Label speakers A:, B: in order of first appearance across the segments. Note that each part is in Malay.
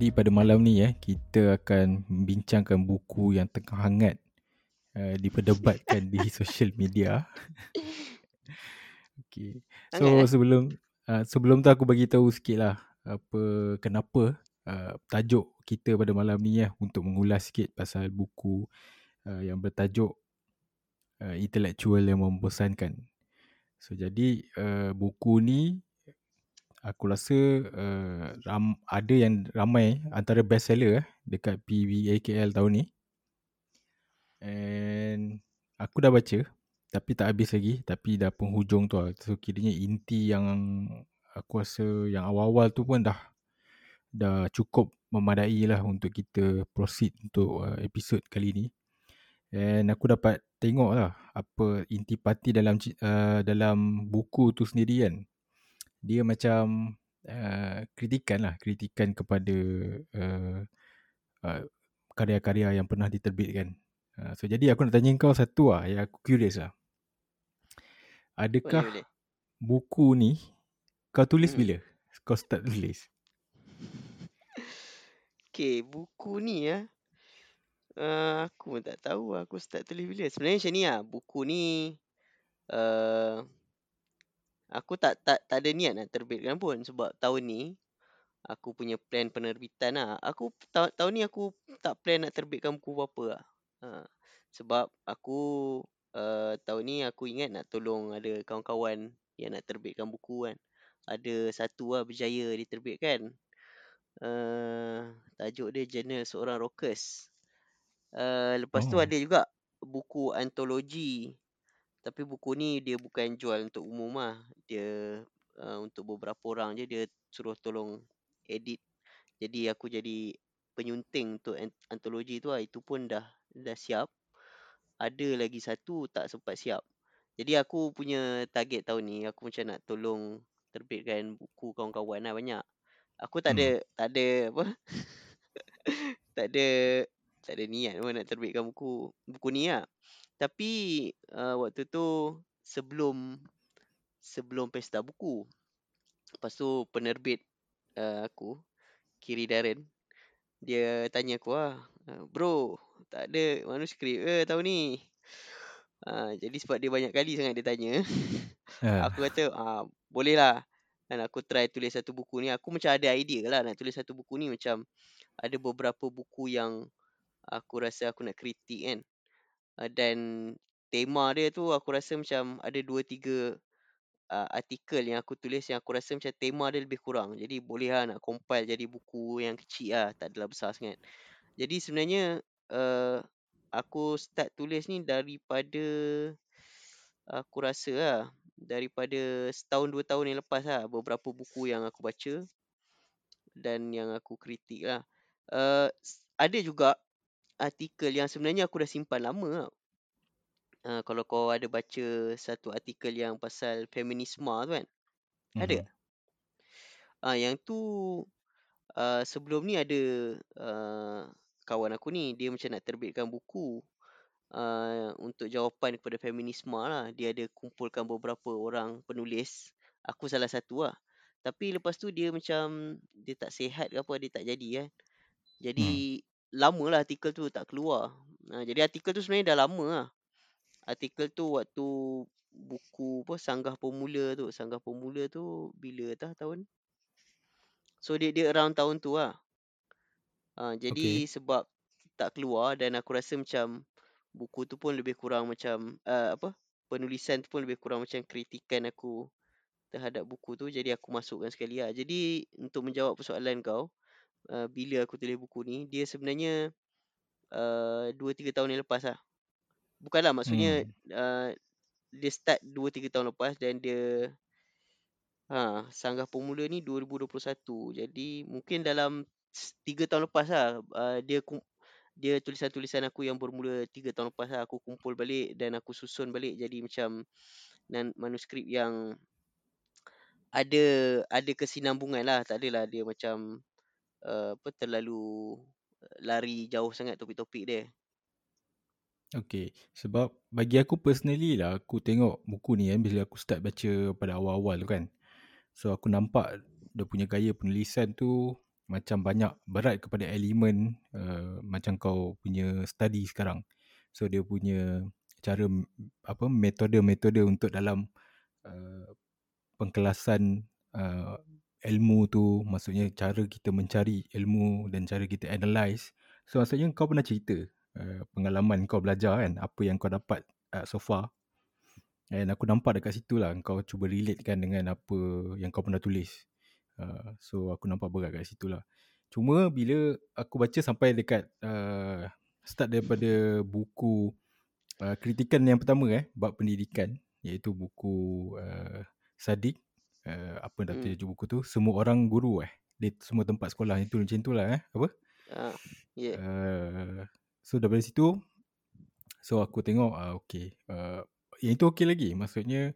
A: Okay, jadi pada malam ni eh kita akan membincangkan buku yang tengah hangat uh, diperdebatkan di social media. okay. So
B: Hangat, eh?
A: sebelum uh, sebelum tu aku bagi tahu sikitlah apa kenapa uh, tajuk kita pada malam ni ya untuk mengulas sikit pasal buku uh, yang bertajuk uh, intelektual yang membosankan. So jadi uh, buku ni aku rasa uh, ram, ada yang ramai antara best seller eh, dekat PBAKL tahun ni. And aku dah baca tapi tak habis lagi tapi dah penghujung tu lah. So kiranya inti yang aku rasa yang awal-awal tu pun dah dah cukup memadai lah untuk kita proceed untuk uh, episod kali ni. And aku dapat tengok lah apa intipati dalam uh, dalam buku tu sendiri kan. Dia macam uh, kritikan lah, kritikan kepada uh, uh, karya-karya yang pernah diterbitkan. Uh, so jadi aku nak tanya kau satu lah yang aku curious lah. Adakah
B: Boleh, boleh.
A: buku ni kau tulis
B: Hmm.
A: bila? Kau start tulis?
B: Okay, buku ni ya. Uh, aku pun tak tahu aku start tulis bila. Sebenarnya macam ni lah. Buku ni uh, aku tak tak tak ada niat nak terbitkan pun sebab tahun ni aku punya plan penerbitan lah. Aku ta- tahun ni aku tak plan nak terbitkan buku apa-apa lah. Uh, sebab aku uh, tahun ni aku ingat nak tolong ada kawan-kawan yang nak terbitkan buku kan. Ada satu lah berjaya diterbitkan. Uh, tajuk dia Journal Seorang Rockers. Uh, lepas tu
A: Oh.
B: ada juga buku antologi. Tapi buku ni dia bukan jual untuk umum lah. Dia uh, untuk beberapa orang je dia suruh tolong edit. Jadi aku jadi penyunting untuk ant- antologi tu lah. Itu pun dah dah siap. Ada lagi satu tak sempat siap. Jadi aku punya target tahun ni aku macam nak tolong terbitkan buku kawan-kawan lah banyak. Aku tak ada tak ada apa tak ada tak ada niat pun nak terbitkan buku buku ni lah. Tapi uh, waktu tu sebelum sebelum pesta buku. Lepas tu penerbit uh, aku Kiri Darren dia tanya aku lah, "Ah, bro, tak ada manuskrip ke tahun ni? Uh, jadi sebab dia banyak kali sangat dia tanya,
A: Ah.
B: aku kata, ah, boleh lah. Dan aku try tulis satu buku ni. Aku macam ada idea lah nak tulis satu buku ni. Macam ada beberapa buku yang aku rasa aku nak kritik kan. Uh, dan tema dia tu aku rasa macam ada dua tiga uh, artikel yang aku tulis yang aku rasa macam tema dia lebih kurang. Jadi boleh lah nak compile jadi buku yang kecil lah. Tak adalah besar sangat. Jadi sebenarnya uh, aku start tulis ni daripada aku rasa lah daripada setahun dua tahun yang lepas lah beberapa buku yang aku baca dan yang aku kritik lah. Uh, ada juga artikel yang sebenarnya aku dah simpan lama tau. Uh, kalau kau ada baca satu artikel yang pasal feminisme tu kan. Ada
A: Mhm.
B: Ah yang tu uh, sebelum ni ada uh, kawan aku ni dia macam nak terbitkan buku uh, untuk jawapan kepada feminisme lah. Dia ada kumpulkan beberapa orang penulis. Aku salah satu lah. Tapi lepas tu dia macam dia tak sihat ke apa dia tak jadi kan. Jadi lama lah artikel tu tak keluar. Uh, jadi artikel tu sebenarnya dah lama lah. Artikel tu waktu buku apa Sanggah Pemula tu. Sanggah Pemula tu bila tah tahun? So dia dia around tahun tu lah. Uh, jadi
A: Okay.
B: sebab tak keluar dan aku rasa macam buku tu pun lebih kurang macam uh, apa penulisan tu pun lebih kurang macam kritikan aku terhadap buku tu jadi aku masukkan sekali lah. Jadi untuk menjawab persoalan kau uh, bila aku tulis buku ni dia sebenarnya uh, 2 3 tahun yang lepas lah. Bukanlah maksudnya
A: Hmm.
B: uh, dia start 2 3 tahun lepas dan dia ha sanggah pemula ni 2021. Jadi mungkin dalam 3 tahun lepas lah uh, dia dia tulisan-tulisan aku yang bermula 3 tahun lepas lah aku kumpul balik dan aku susun balik jadi macam nan manuskrip yang ada ada kesinambungan lah. Tak adalah dia macam uh, apa terlalu uh, lari jauh sangat topik-topik dia.
A: Okay, sebab bagi aku personally lah, aku tengok buku ni kan bila aku start baca pada awal-awal tu kan. So aku nampak dia punya gaya penulisan tu macam banyak berat kepada elemen uh, macam kau punya study sekarang. So dia punya cara apa metode-metode untuk dalam uh, pengkelasan uh, ilmu tu maksudnya cara kita mencari ilmu dan cara kita analyze. So maksudnya kau pernah cerita uh, pengalaman kau belajar kan apa yang kau dapat uh, so far. Dan aku nampak dekat situ lah kau cuba relate kan dengan apa yang kau pernah tulis. Uh, so aku nampak berat kat situ lah. Cuma bila aku baca sampai dekat uh, start daripada buku uh, kritikan yang pertama eh bab pendidikan iaitu buku uh, Sadik uh, apa dah hmm. buku tu? Semua orang guru eh. Di semua tempat sekolah itu macam itulah eh. Apa? Uh, yeah. uh, so daripada situ so aku tengok uh, okey uh, yang itu okey lagi. Maksudnya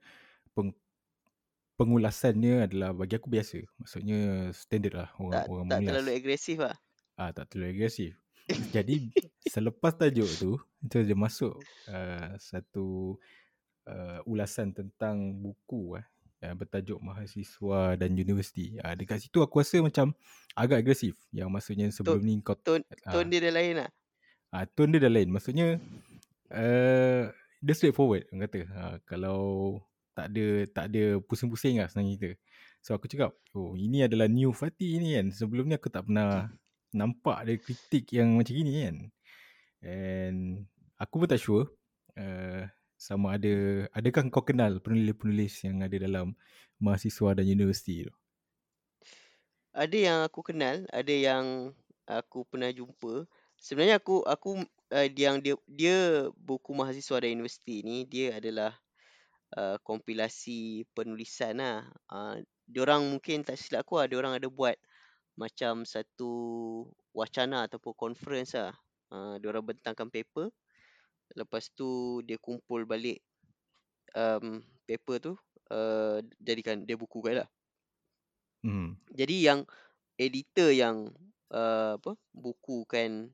A: peng, pengulasannya adalah bagi aku biasa. Maksudnya standard lah
B: orang tak, orang tak mengulas. terlalu agresif lah.
A: Ah tak terlalu agresif. Jadi selepas tajuk tu itu dia masuk uh, satu uh, ulasan tentang buku eh yang bertajuk mahasiswa dan universiti. Uh, dekat situ aku rasa macam agak agresif yang maksudnya sebelum
B: tone,
A: ni
B: kau tone, uh, tone dia dah lain lah.
A: Ah uh, tone dia dah lain. Maksudnya uh, dia straightforward orang kata. Uh, kalau tak ada tak ada pusing-pusing lah senang kita. So aku cakap, oh ini adalah new Fatih ni kan. Sebelum ni aku tak pernah nampak ada kritik yang macam gini kan. And aku pun tak sure uh, sama ada adakah kau kenal penulis-penulis yang ada dalam mahasiswa dan universiti tu?
B: Ada yang aku kenal, ada yang aku pernah jumpa. Sebenarnya aku aku uh, yang dia dia buku mahasiswa dan universiti ni dia adalah uh, kompilasi penulisan lah. Uh, diorang mungkin tak silap aku lah, diorang ada buat macam satu wacana ataupun conference lah. Uh, diorang bentangkan paper. Lepas tu dia kumpul balik um, paper tu uh, jadikan dia buku kan lah. Hmm. Jadi yang editor yang uh, apa bukukan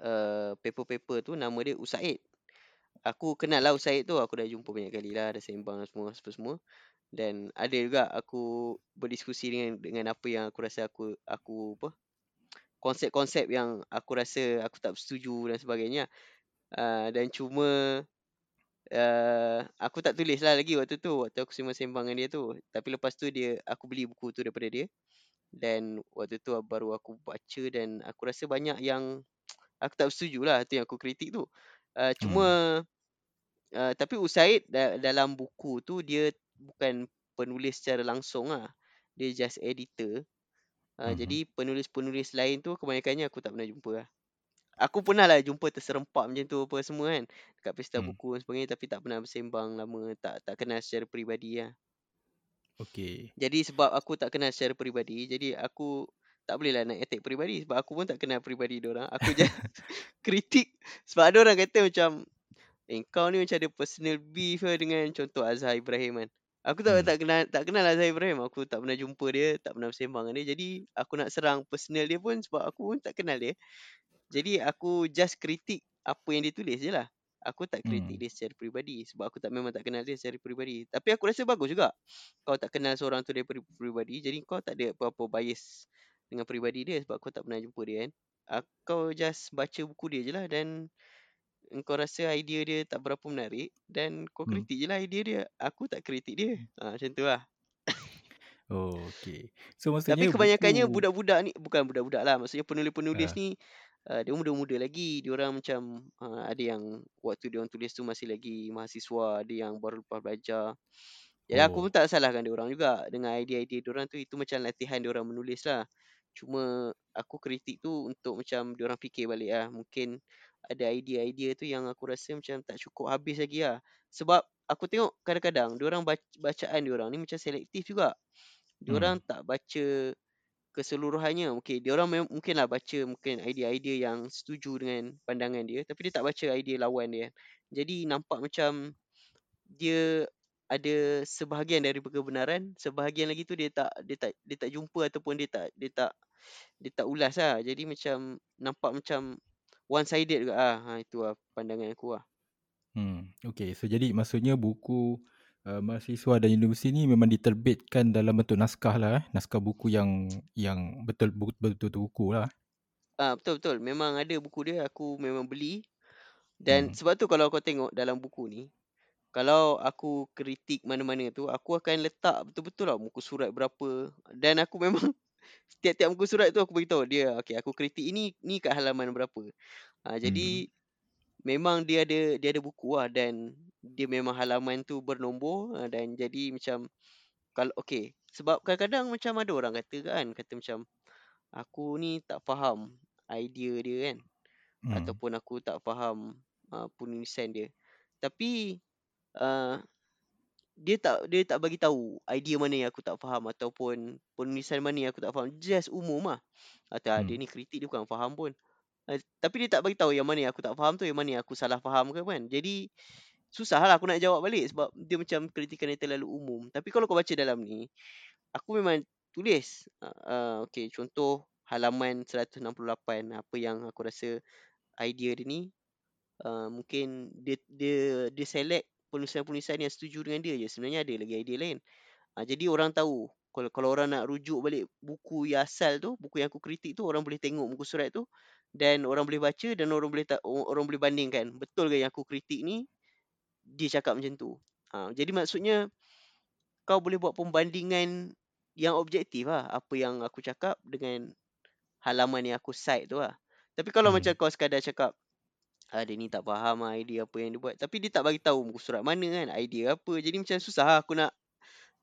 B: uh, paper-paper tu nama dia Usaid. Aku kenal lah Usaid tu. Aku dah jumpa banyak kali lah. Dah sembang semua semua. Dan ada juga aku berdiskusi dengan dengan apa yang aku rasa aku aku apa konsep-konsep yang aku rasa aku tak setuju dan sebagainya. Uh, dan cuma uh, aku tak tulis lah lagi waktu tu. Waktu aku sembang-sembang dengan dia tu. Tapi lepas tu dia aku beli buku tu daripada dia. Dan waktu tu baru aku baca dan aku rasa banyak yang aku tak setuju lah tu yang aku kritik tu. Uh, cuma hmm. uh, tapi Usaid da- dalam buku tu dia bukan penulis secara langsung lah. Dia just editor. Uh, hmm. jadi penulis-penulis lain tu kebanyakannya aku tak pernah jumpa lah Aku pernah lah jumpa terserempak macam tu apa semua kan. Dekat pesta hmm. buku dan sebagainya Tapi tak pernah bersembang lama. Tak tak kenal secara peribadi lah.
A: Okay
B: Jadi sebab aku tak kenal secara peribadi Jadi aku tak boleh lah nak attack peribadi. Sebab aku pun tak kenal peribadi orang. Aku just kritik. Sebab ada orang kata macam Eh kau ni macam ada personal beef lah dengan contoh Azhar Ibrahim kan? Aku tak, hmm. tak kenal tak kenal Azhar Ibrahim. Aku tak pernah jumpa dia Tak pernah bersembang dengan dia. Jadi aku nak serang personal dia pun Sebab aku pun tak kenal dia jadi aku just kritik apa yang dia tulis je lah. Aku tak kritik hmm. dia secara peribadi sebab aku tak memang tak kenal dia secara peribadi. Tapi aku rasa bagus juga. Kau tak kenal seorang tu dari peribadi jadi kau tak ada apa-apa bias dengan peribadi dia sebab kau tak pernah jumpa dia kan. Kau just baca buku dia je lah dan kau rasa idea dia tak berapa menarik dan kau hmm. kritik hmm. je lah idea dia. Aku tak kritik dia. Ha, macam tu lah.
A: Oh, okay. So, maksudnya
B: Tapi kebanyakannya buku... budak-budak ni, bukan budak-budak lah. Maksudnya penulis-penulis uh. ni, uh, dia muda-muda lagi. Dia orang macam, uh, ada yang waktu dia orang tulis tu masih lagi mahasiswa. Ada yang baru lepas belajar. Jadi oh. aku pun tak salahkan dia orang juga. Dengan idea-idea dia orang tu, itu macam latihan dia orang menulis lah. Cuma aku kritik tu untuk macam dia orang fikir balik lah. Mungkin ada idea-idea tu yang aku rasa macam tak cukup habis lagi lah. Sebab aku tengok kadang-kadang dia orang baca, bacaan dia orang ni macam selektif juga orang hmm. tak baca keseluruhannya. Okey, diorang mungkinlah baca mungkin idea-idea yang setuju dengan pandangan dia, tapi dia tak baca idea lawan dia. Jadi nampak macam dia ada sebahagian dari kebenaran, sebahagian lagi tu dia tak dia tak dia tak jumpa ataupun dia tak dia tak dia tak ulas lah. Jadi macam nampak macam one sided juga ah. Ha itu lah pandangan aku lah.
A: Hmm. Okay. So jadi maksudnya buku uh, mahasiswa dan universiti ni memang diterbitkan dalam bentuk naskah lah eh. Naskah buku yang yang betul betul-betul buku lah.
B: Ah betul betul. Memang ada buku dia aku memang beli. Dan
A: Hmm.
B: sebab tu kalau kau tengok dalam buku ni, kalau aku kritik mana-mana tu, aku akan letak betul-betul lah muka surat berapa. Dan aku memang setiap-tiap muka surat tu aku beritahu dia, okay aku kritik ini ni kat halaman berapa. Ha, jadi
A: Hmm.
B: Memang dia ada dia ada buku lah dan dia memang halaman tu bernombor ha, dan jadi macam kalau okay sebab kadang-kadang macam ada orang kata kan kata macam aku ni tak faham idea dia kan
A: Hmm.
B: ataupun aku tak faham uh, penulisan dia. Tapi uh, dia tak dia tak bagi tahu idea mana yang aku tak faham ataupun penulisan mana yang aku tak faham. Just umum lah. Kata hmm. dia ni kritik dia bukan faham pun. Uh, tapi dia tak bagi tahu yang mana yang aku tak faham tu yang mana yang aku salah faham ke kan. Jadi susah lah aku nak jawab balik sebab dia macam kritikan yang terlalu umum. Tapi kalau kau baca dalam ni, aku memang tulis. Uh, okay, contoh halaman 168 apa yang aku rasa idea dia ni uh, mungkin dia dia dia select penulisan-penulisan yang setuju dengan dia je. Sebenarnya ada lagi idea lain. Uh, jadi orang tahu kalau kalau orang nak rujuk balik buku yang asal tu, buku yang aku kritik tu orang boleh tengok muka surat tu dan orang boleh baca dan orang boleh ta- orang boleh bandingkan betul ke yang aku kritik ni dia cakap macam tu. Uh, jadi maksudnya kau boleh buat pembandingan yang objektif lah apa yang aku cakap dengan halaman yang aku cite tu lah. Tapi kalau hmm. macam kau sekadar cakap ah, dia ni tak faham lah idea apa yang dia buat. Tapi dia tak bagi tahu muka surat mana kan, idea apa. Jadi macam susah lah aku nak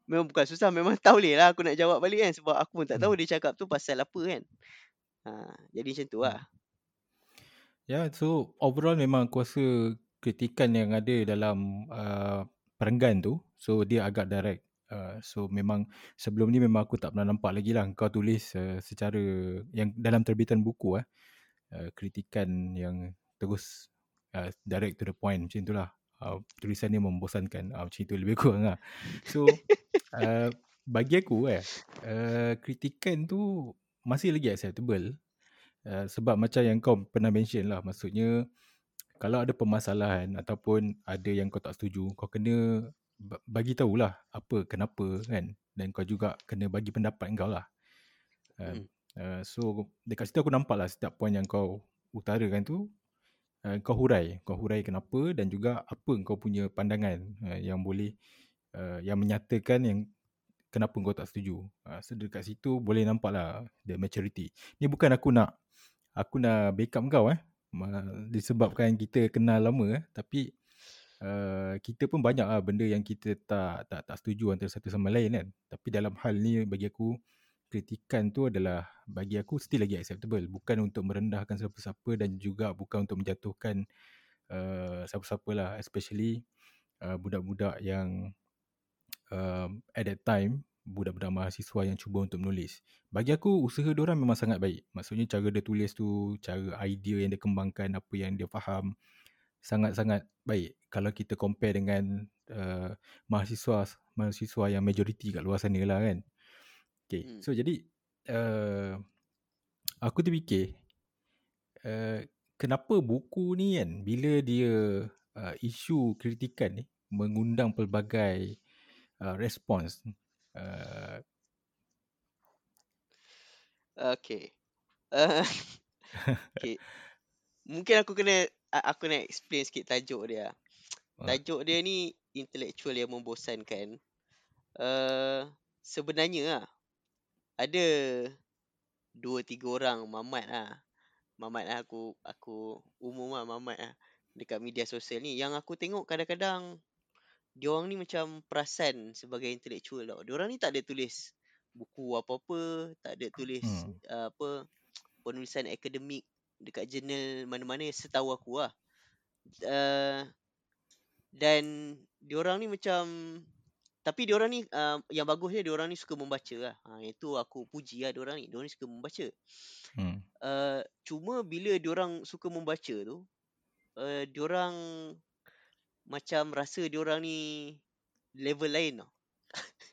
B: memang bukan susah, memang tak boleh lah aku nak jawab balik kan sebab aku pun tak tahu hmm. dia cakap tu pasal apa kan. Ha, jadi macam tu lah.
A: Ya, yeah, so overall memang aku rasa kritikan yang ada dalam uh, perenggan tu, so dia agak direct. Uh, so memang sebelum ni memang aku tak pernah nampak lagi lah kau tulis uh, secara yang dalam terbitan buku eh. Uh, kritikan yang terus uh, direct to the point macam itulah uh, tulisan ni membosankan. Uh, macam itu lebih kurang lah. So uh, bagi aku eh uh, kritikan tu masih lagi acceptable uh, sebab macam yang kau pernah mention lah maksudnya kalau ada permasalahan ataupun ada yang kau tak setuju kau kena bagi tahulah apa kenapa kan? Dan kau juga kena bagi pendapat kau lah. Uh, uh, so dekat situ aku nampak lah setiap poin yang kau utarakan tu uh, kau hurai. Kau hurai kenapa dan juga apa kau punya pandangan uh, yang boleh uh, yang menyatakan yang kenapa kau tak setuju. Uh, so dekat situ boleh nampak lah the maturity. Ni bukan aku nak aku nak backup kau eh disebabkan kita kenal lama eh tapi uh, kita pun banyak lah benda yang kita tak tak tak setuju antara satu sama lain kan. Tapi dalam hal ni bagi aku kritikan tu adalah bagi aku still lagi acceptable. Bukan untuk merendahkan siapa-siapa dan juga bukan untuk menjatuhkan uh, siapa-siapa lah. Especially uh, budak-budak yang uh, at that time budak-budak mahasiswa yang cuba untuk menulis. Bagi aku usaha dia orang memang sangat baik. Maksudnya cara dia tulis tu, cara idea yang dia kembangkan, apa yang dia faham sangat-sangat baik kalau kita compare dengan uh, mahasiswa mahasiswa yang majoriti kat luar sana lah kan. Okay, hmm. so jadi uh, aku terfikir uh, kenapa buku ni kan bila dia uh, isu kritikan ni mengundang pelbagai uh, respons. Uh,
B: okay. Uh, okay. Mungkin aku kena aku nak explain sikit tajuk dia. Tajuk dia ni intellectual yang membosankan. Uh, sebenarnya lah, ada dua tiga orang mamat lah. Mamat lah aku aku umum lah mamat lah dekat media sosial ni. Yang aku tengok kadang-kadang diorang ni macam perasan sebagai intellectual tau. Diorang ni tak ada tulis buku apa-apa, tak ada tulis hmm. uh, apa penulisan akademik dekat jurnal mana-mana setahu aku lah. Uh, dan diorang ni macam tapi diorang ni uh, yang bagusnya diorang ni suka membaca lah. Ha, itu aku puji lah diorang ni. Diorang ni suka membaca. Hmm. Uh, cuma bila diorang suka membaca tu, uh, diorang macam rasa diorang ni level lain tau.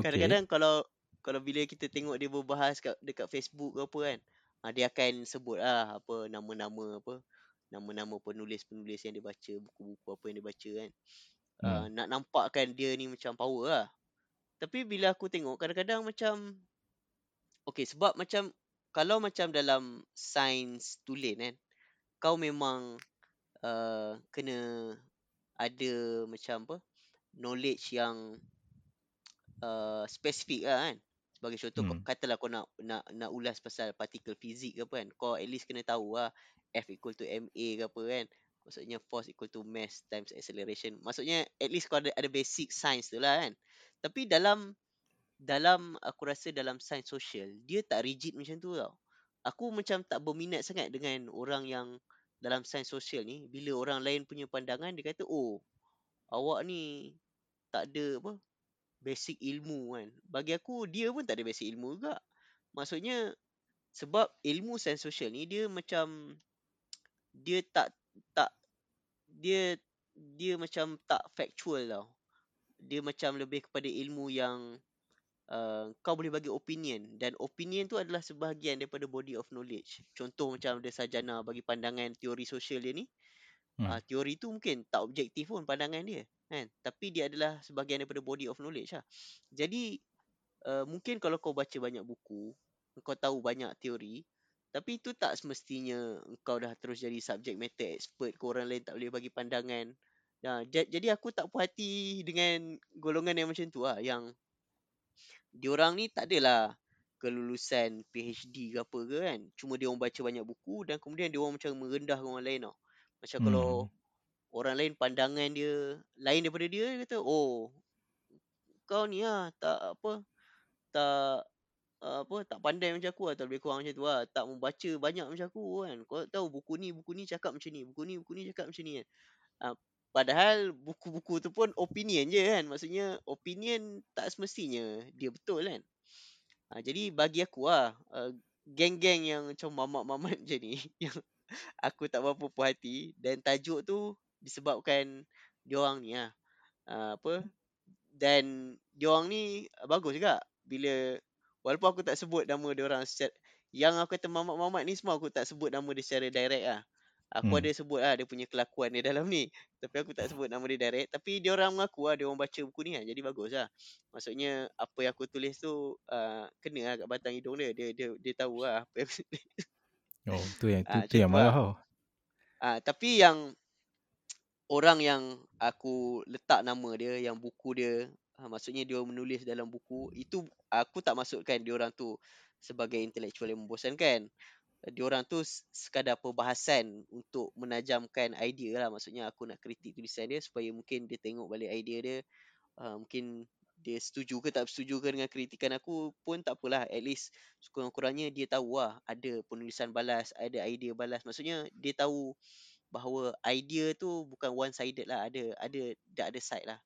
B: Okay. Kadang-kadang kalau kalau bila kita tengok dia berbahas kat, dekat Facebook ke apa kan, ha, dia akan sebut lah apa nama-nama apa nama-nama penulis-penulis yang dia baca buku-buku apa yang dia baca kan uh,
A: Hmm.
B: nak nampakkan dia ni macam power lah. Tapi bila aku tengok kadang-kadang macam okey sebab macam kalau macam dalam sains tulen kan kau memang uh, kena ada macam apa knowledge yang uh, spesifik lah kan. Sebagai contoh hmm. Katalah kau nak nak nak ulas pasal partikel fizik ke apa kan. Kau at least kena tahu lah F equal to MA ke apa kan. Maksudnya force equal to mass times acceleration. Maksudnya at least kau ada ada basic science tu lah kan. Tapi dalam dalam aku rasa dalam sains sosial dia tak rigid macam tu tau. Aku macam tak berminat sangat dengan orang yang dalam sains sosial ni bila orang lain punya pandangan dia kata oh awak ni tak ada apa basic ilmu kan. Bagi aku dia pun tak ada basic ilmu juga. Maksudnya sebab ilmu sains sosial ni dia macam dia tak tak dia dia macam tak factual tau. Dia macam lebih kepada ilmu yang uh, kau boleh bagi opinion dan opinion tu adalah sebahagian daripada body of knowledge. Contoh macam ada sarjana bagi pandangan teori sosial dia ni.
A: Hmm.
B: Uh, teori tu mungkin tak objektif pun pandangan dia kan tapi dia adalah sebahagian daripada body of knowledge lah. Jadi uh, mungkin kalau kau baca banyak buku, kau tahu banyak teori, tapi itu tak semestinya kau dah terus jadi subject matter expert ke orang lain tak boleh bagi pandangan. Nah, jadi aku tak puas hati dengan golongan yang macam tu lah yang diorang ni tak adalah kelulusan PhD ke apa ke kan. Cuma dia orang baca banyak buku dan kemudian dia orang macam merendahkan orang lain tau. Macam hmm. kalau orang lain pandangan dia lain daripada dia, dia kata, "Oh, kau ni lah tak apa tak apa tak pandai macam aku atau lebih kurang macam tu lah. Tak membaca banyak macam aku kan. Kau tahu buku ni, buku ni cakap macam ni. Buku ni, buku ni cakap macam ni kan. Uh, padahal buku-buku tu pun opinion je kan. Maksudnya opinion tak semestinya dia betul kan. Uh, jadi bagi aku lah, uh, geng-geng yang macam mamat-mamat macam ni, yang aku tak berapa puas hati dan tajuk tu disebabkan diorang ni lah. Uh, apa, dan diorang ni bagus juga bila Walaupun aku tak sebut nama dia orang secara yang aku kata mamat-mamat ni semua aku tak sebut nama dia secara direct ah. Aku hmm. ada sebut lah dia punya kelakuan dia dalam ni. Tapi aku tak sebut nama dia direct. Tapi dia orang mengaku lah dia orang baca buku ni kan. Jadi bagus lah. Maksudnya apa yang aku tulis tu uh, kena lah kat batang hidung dia. Dia dia, dia tahu lah apa yang aku tulis.
A: Oh tu yang, tu, uh, tu yang marah tau.
B: Uh, tapi yang orang yang aku letak nama dia, yang buku dia ha, maksudnya dia menulis dalam buku itu aku tak masukkan dia orang tu sebagai intelektual yang membosankan dia orang tu sekadar perbahasan untuk menajamkan idea lah. Maksudnya aku nak kritik tulisan dia supaya mungkin dia tengok balik idea dia. Uh, mungkin dia setuju ke tak setuju ke dengan kritikan aku pun tak apalah at least sekurang-kurangnya dia tahu lah ada penulisan balas ada idea balas. Maksudnya dia tahu bahawa idea tu bukan one sided lah. Ada ada tak ada side lah.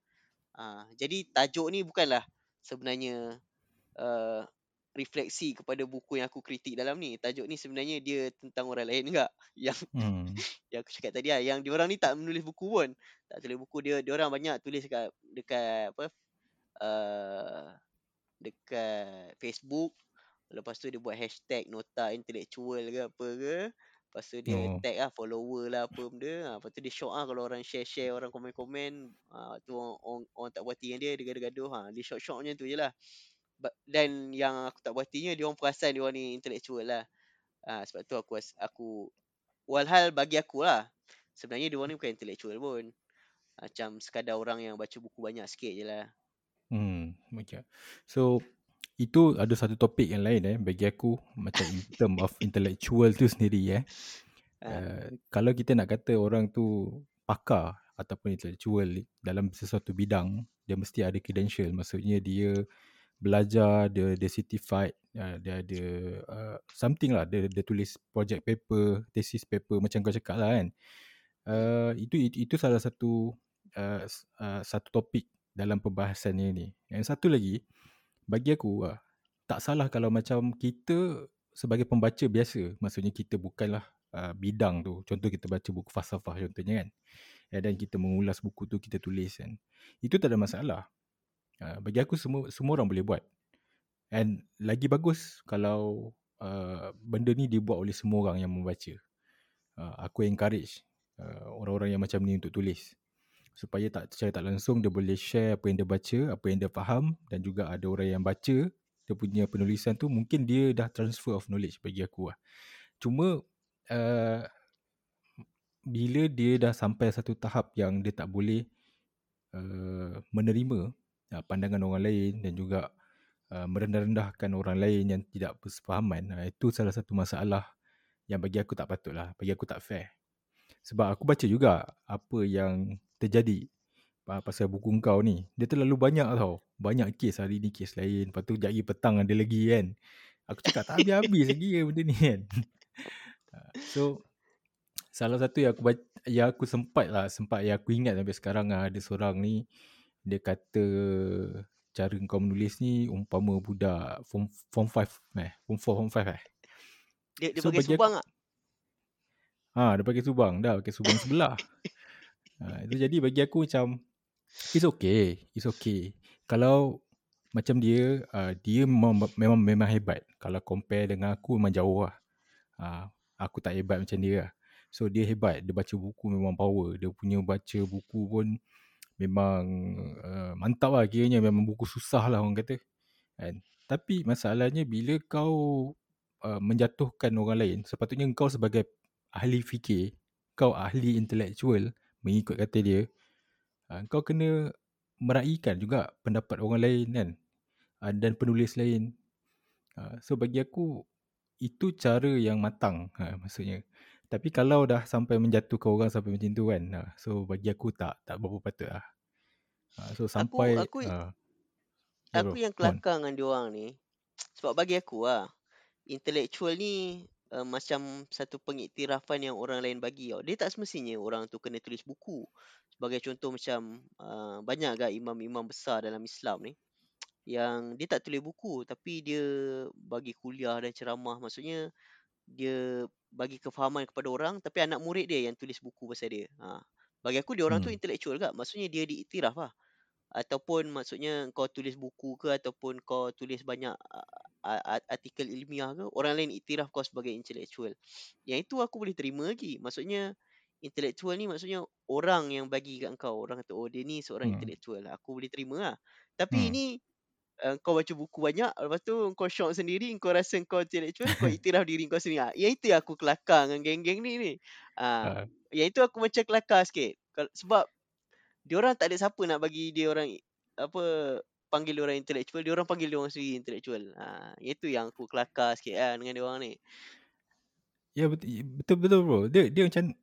B: Ha, jadi tajuk ni bukanlah sebenarnya uh, refleksi kepada buku yang aku kritik dalam ni. Tajuk ni sebenarnya dia tentang orang lain juga. Yang hmm. yang aku cakap tadi lah. Yang diorang ni tak menulis buku pun. Tak tulis buku. Dia diorang banyak tulis dekat, dekat apa uh, dekat Facebook. Lepas tu dia buat hashtag nota intellectual ke apa ke. Lepas tu dia oh. tag lah follower lah apa benda. Ha, lepas tu dia shock lah kalau orang share-share, orang komen-komen. Ha, tu orang, orang, orang tak buat dengan dia, dia gaduh-gaduh. Ha, dia shock-shock macam tu je lah. Dan yang aku tak buat dia orang perasan dia orang ni intellectual lah. Ha, sebab tu aku, aku walhal bagi aku lah. Sebenarnya dia orang ni bukan intellectual pun. Macam sekadar orang yang baca buku banyak sikit je lah.
A: Hmm, macam. So, itu ada satu topik yang lain eh bagi aku macam in term of intellectual tu sendiri eh. Uh, kalau kita nak kata orang tu pakar ataupun intellectual dalam sesuatu bidang, dia mesti ada credential. Maksudnya dia belajar, dia dia certified, uh, dia ada uh, something lah. Dia, dia tulis project paper, thesis paper macam kau cakap lah kan. Uh, itu, itu itu salah satu uh, uh, satu topik dalam pembahasan ini. Yang satu lagi, bagi aku ah, tak salah kalau macam kita sebagai pembaca biasa maksudnya kita bukanlah uh, bidang tu contoh kita baca buku falsafah contohnya kan ya, dan kita mengulas buku tu kita tulis kan itu tak ada masalah uh, bagi aku semua semua orang boleh buat. And lagi bagus kalau uh, benda ni dibuat oleh semua orang yang membaca. Uh, aku encourage uh, orang-orang yang macam ni untuk tulis. Supaya tak secara tak langsung dia boleh share apa yang dia baca, apa yang dia faham dan juga ada orang yang baca dia punya penulisan tu mungkin dia dah transfer of knowledge bagi aku lah. Cuma uh, bila dia dah sampai satu tahap yang dia tak boleh uh, menerima uh, pandangan orang lain dan juga uh, merendah-rendahkan orang lain yang tidak bersefahaman, uh, itu salah satu masalah yang bagi aku tak patut lah, bagi aku tak fair. Sebab aku baca juga apa yang terjadi pasal buku kau ni. Dia terlalu banyak tau. Banyak kes hari ni kes lain. Lepas tu jari petang ada lagi kan. Aku cakap tak habis-habis lagi ke benda ni kan. so salah satu yang aku baca, yang aku sempat lah sempat yang aku ingat sampai sekarang lah ada seorang ni dia kata cara kau menulis ni umpama budak form form 5 eh form 4 form 5 eh.
B: Dia dia so, pakai subang ah.
A: Ha, dia pakai subang dah, pakai subang sebelah. ha, itu jadi bagi aku macam it's okay, it's okay. Kalau macam dia, uh, dia memang, memang memang hebat. Kalau compare dengan aku memang jauh lah. Uh, aku tak hebat macam dia lah. So dia hebat, dia baca buku memang power. Dia punya baca buku pun memang uh, mantap lah kiranya. Memang buku susah lah orang kata. Kan? Tapi masalahnya bila kau uh, menjatuhkan orang lain, sepatutnya kau sebagai ahli fikir, kau ahli intelektual mengikut kata dia, uh, kau kena meraihkan juga pendapat orang lain kan. Uh, dan penulis lain. Uh, so bagi aku, itu cara yang matang uh, maksudnya. Tapi kalau dah sampai menjatuhkan orang sampai macam tu kan. Uh, so bagi aku tak tak berapa patut lah. Uh, so sampai
B: aku aku, uh, aku yang kelakar dengan dia orang ni sebab bagi aku lah intellectual ni uh, macam satu pengiktirafan yang orang lain bagi tau. Dia tak semestinya orang tu kena tulis buku. Sebagai contoh macam uh, banyak agak imam-imam besar dalam Islam ni yang dia tak tulis buku tapi dia bagi kuliah dan ceramah. Maksudnya dia bagi kefahaman kepada orang tapi anak murid dia yang tulis buku pasal dia. Ha. Bagi aku dia orang hmm. tu intellectual juga. Maksudnya dia diiktiraf lah. Ataupun maksudnya kau tulis buku ke ataupun kau tulis banyak artikel ilmiah ke, orang lain iktiraf kau sebagai intellectual. Yang itu aku boleh terima lagi. Maksudnya intellectual ni maksudnya orang yang bagi kat kau. Orang kata oh dia ni seorang hmm. intellectual. Aku boleh terima lah. Tapi hmm. ini uh, kau baca buku banyak lepas tu kau shock sendiri kau rasa kau intellectual kau iktiraf diri kau sendiri. Ah yang itu yang aku kelakar dengan geng-geng ni ni. Ah uh, yang itu aku macam kelakar sikit. Sebab dia orang tak ada siapa nak bagi dia orang apa panggil orang intellectual dia orang panggil dia orang sendiri intellectual. Ah itu yang aku kelakar sikit lah dengan dia orang ni.
A: Ya betul betul, betul bro. Dia dia macam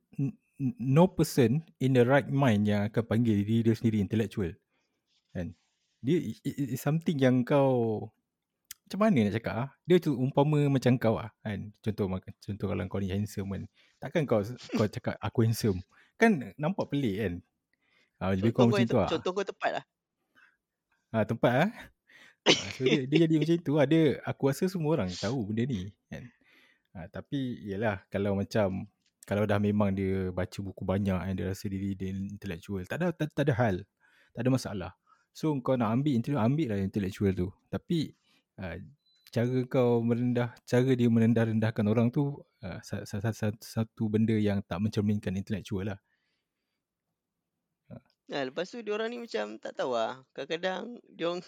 A: no person in the right mind yang akan panggil diri dia sendiri intellectual kan dia is something yang kau macam mana nak cakap ah dia tu umpama macam kau ah kan contoh contoh kalau kau ni handsome kan takkan kau kau cakap aku handsome kan nampak pelik kan
B: ah lebih kurang macam tu ah contoh kau tepat lah
A: ah tepat ah ah, so dia, dia jadi macam tu lah. Dia, aku rasa semua orang tahu benda ni. Kan? Ha, tapi, yelah, kalau macam, kalau dah memang dia baca buku banyak dan dia rasa diri dia intellectual, tak ada, tak, tak ada hal. Tak ada masalah. So kau nak ambil intellectual, ambil lah intellectual tu. Tapi uh, cara kau merendah, cara dia merendah-rendahkan orang tu uh, satu, satu, satu benda yang tak mencerminkan intellectual lah.
B: Nah, lepas tu dia orang ni macam tak tahu lah. Kadang-kadang dia orang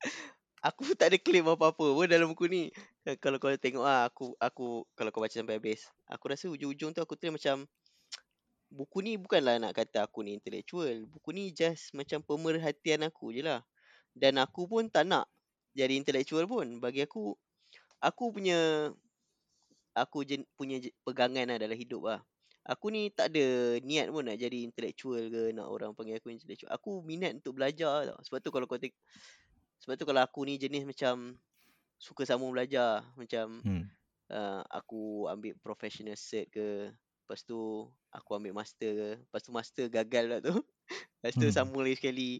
B: aku tak ada claim apa-apa pun dalam buku ni. Kalau kau tengok ah aku aku kalau kau baca sampai habis, aku rasa hujung-hujung tu aku tu macam buku ni bukanlah nak kata aku ni intellectual. Buku ni just macam pemerhatian aku je lah. Dan aku pun tak nak jadi intellectual pun. Bagi aku, aku punya aku jen, punya pegangan lah dalam hidup lah. Aku ni tak ada niat pun nak jadi intellectual ke nak orang panggil aku intellectual. Aku minat untuk belajar tau. Sebab tu kalau kau tengok, sebab tu kalau aku ni jenis macam suka sambung belajar. Macam hmm. uh, aku ambil professional cert ke Lepas tu aku ambil master ke. Lepas tu master gagal lah tu. Lepas tu hmm. sambung lagi sekali.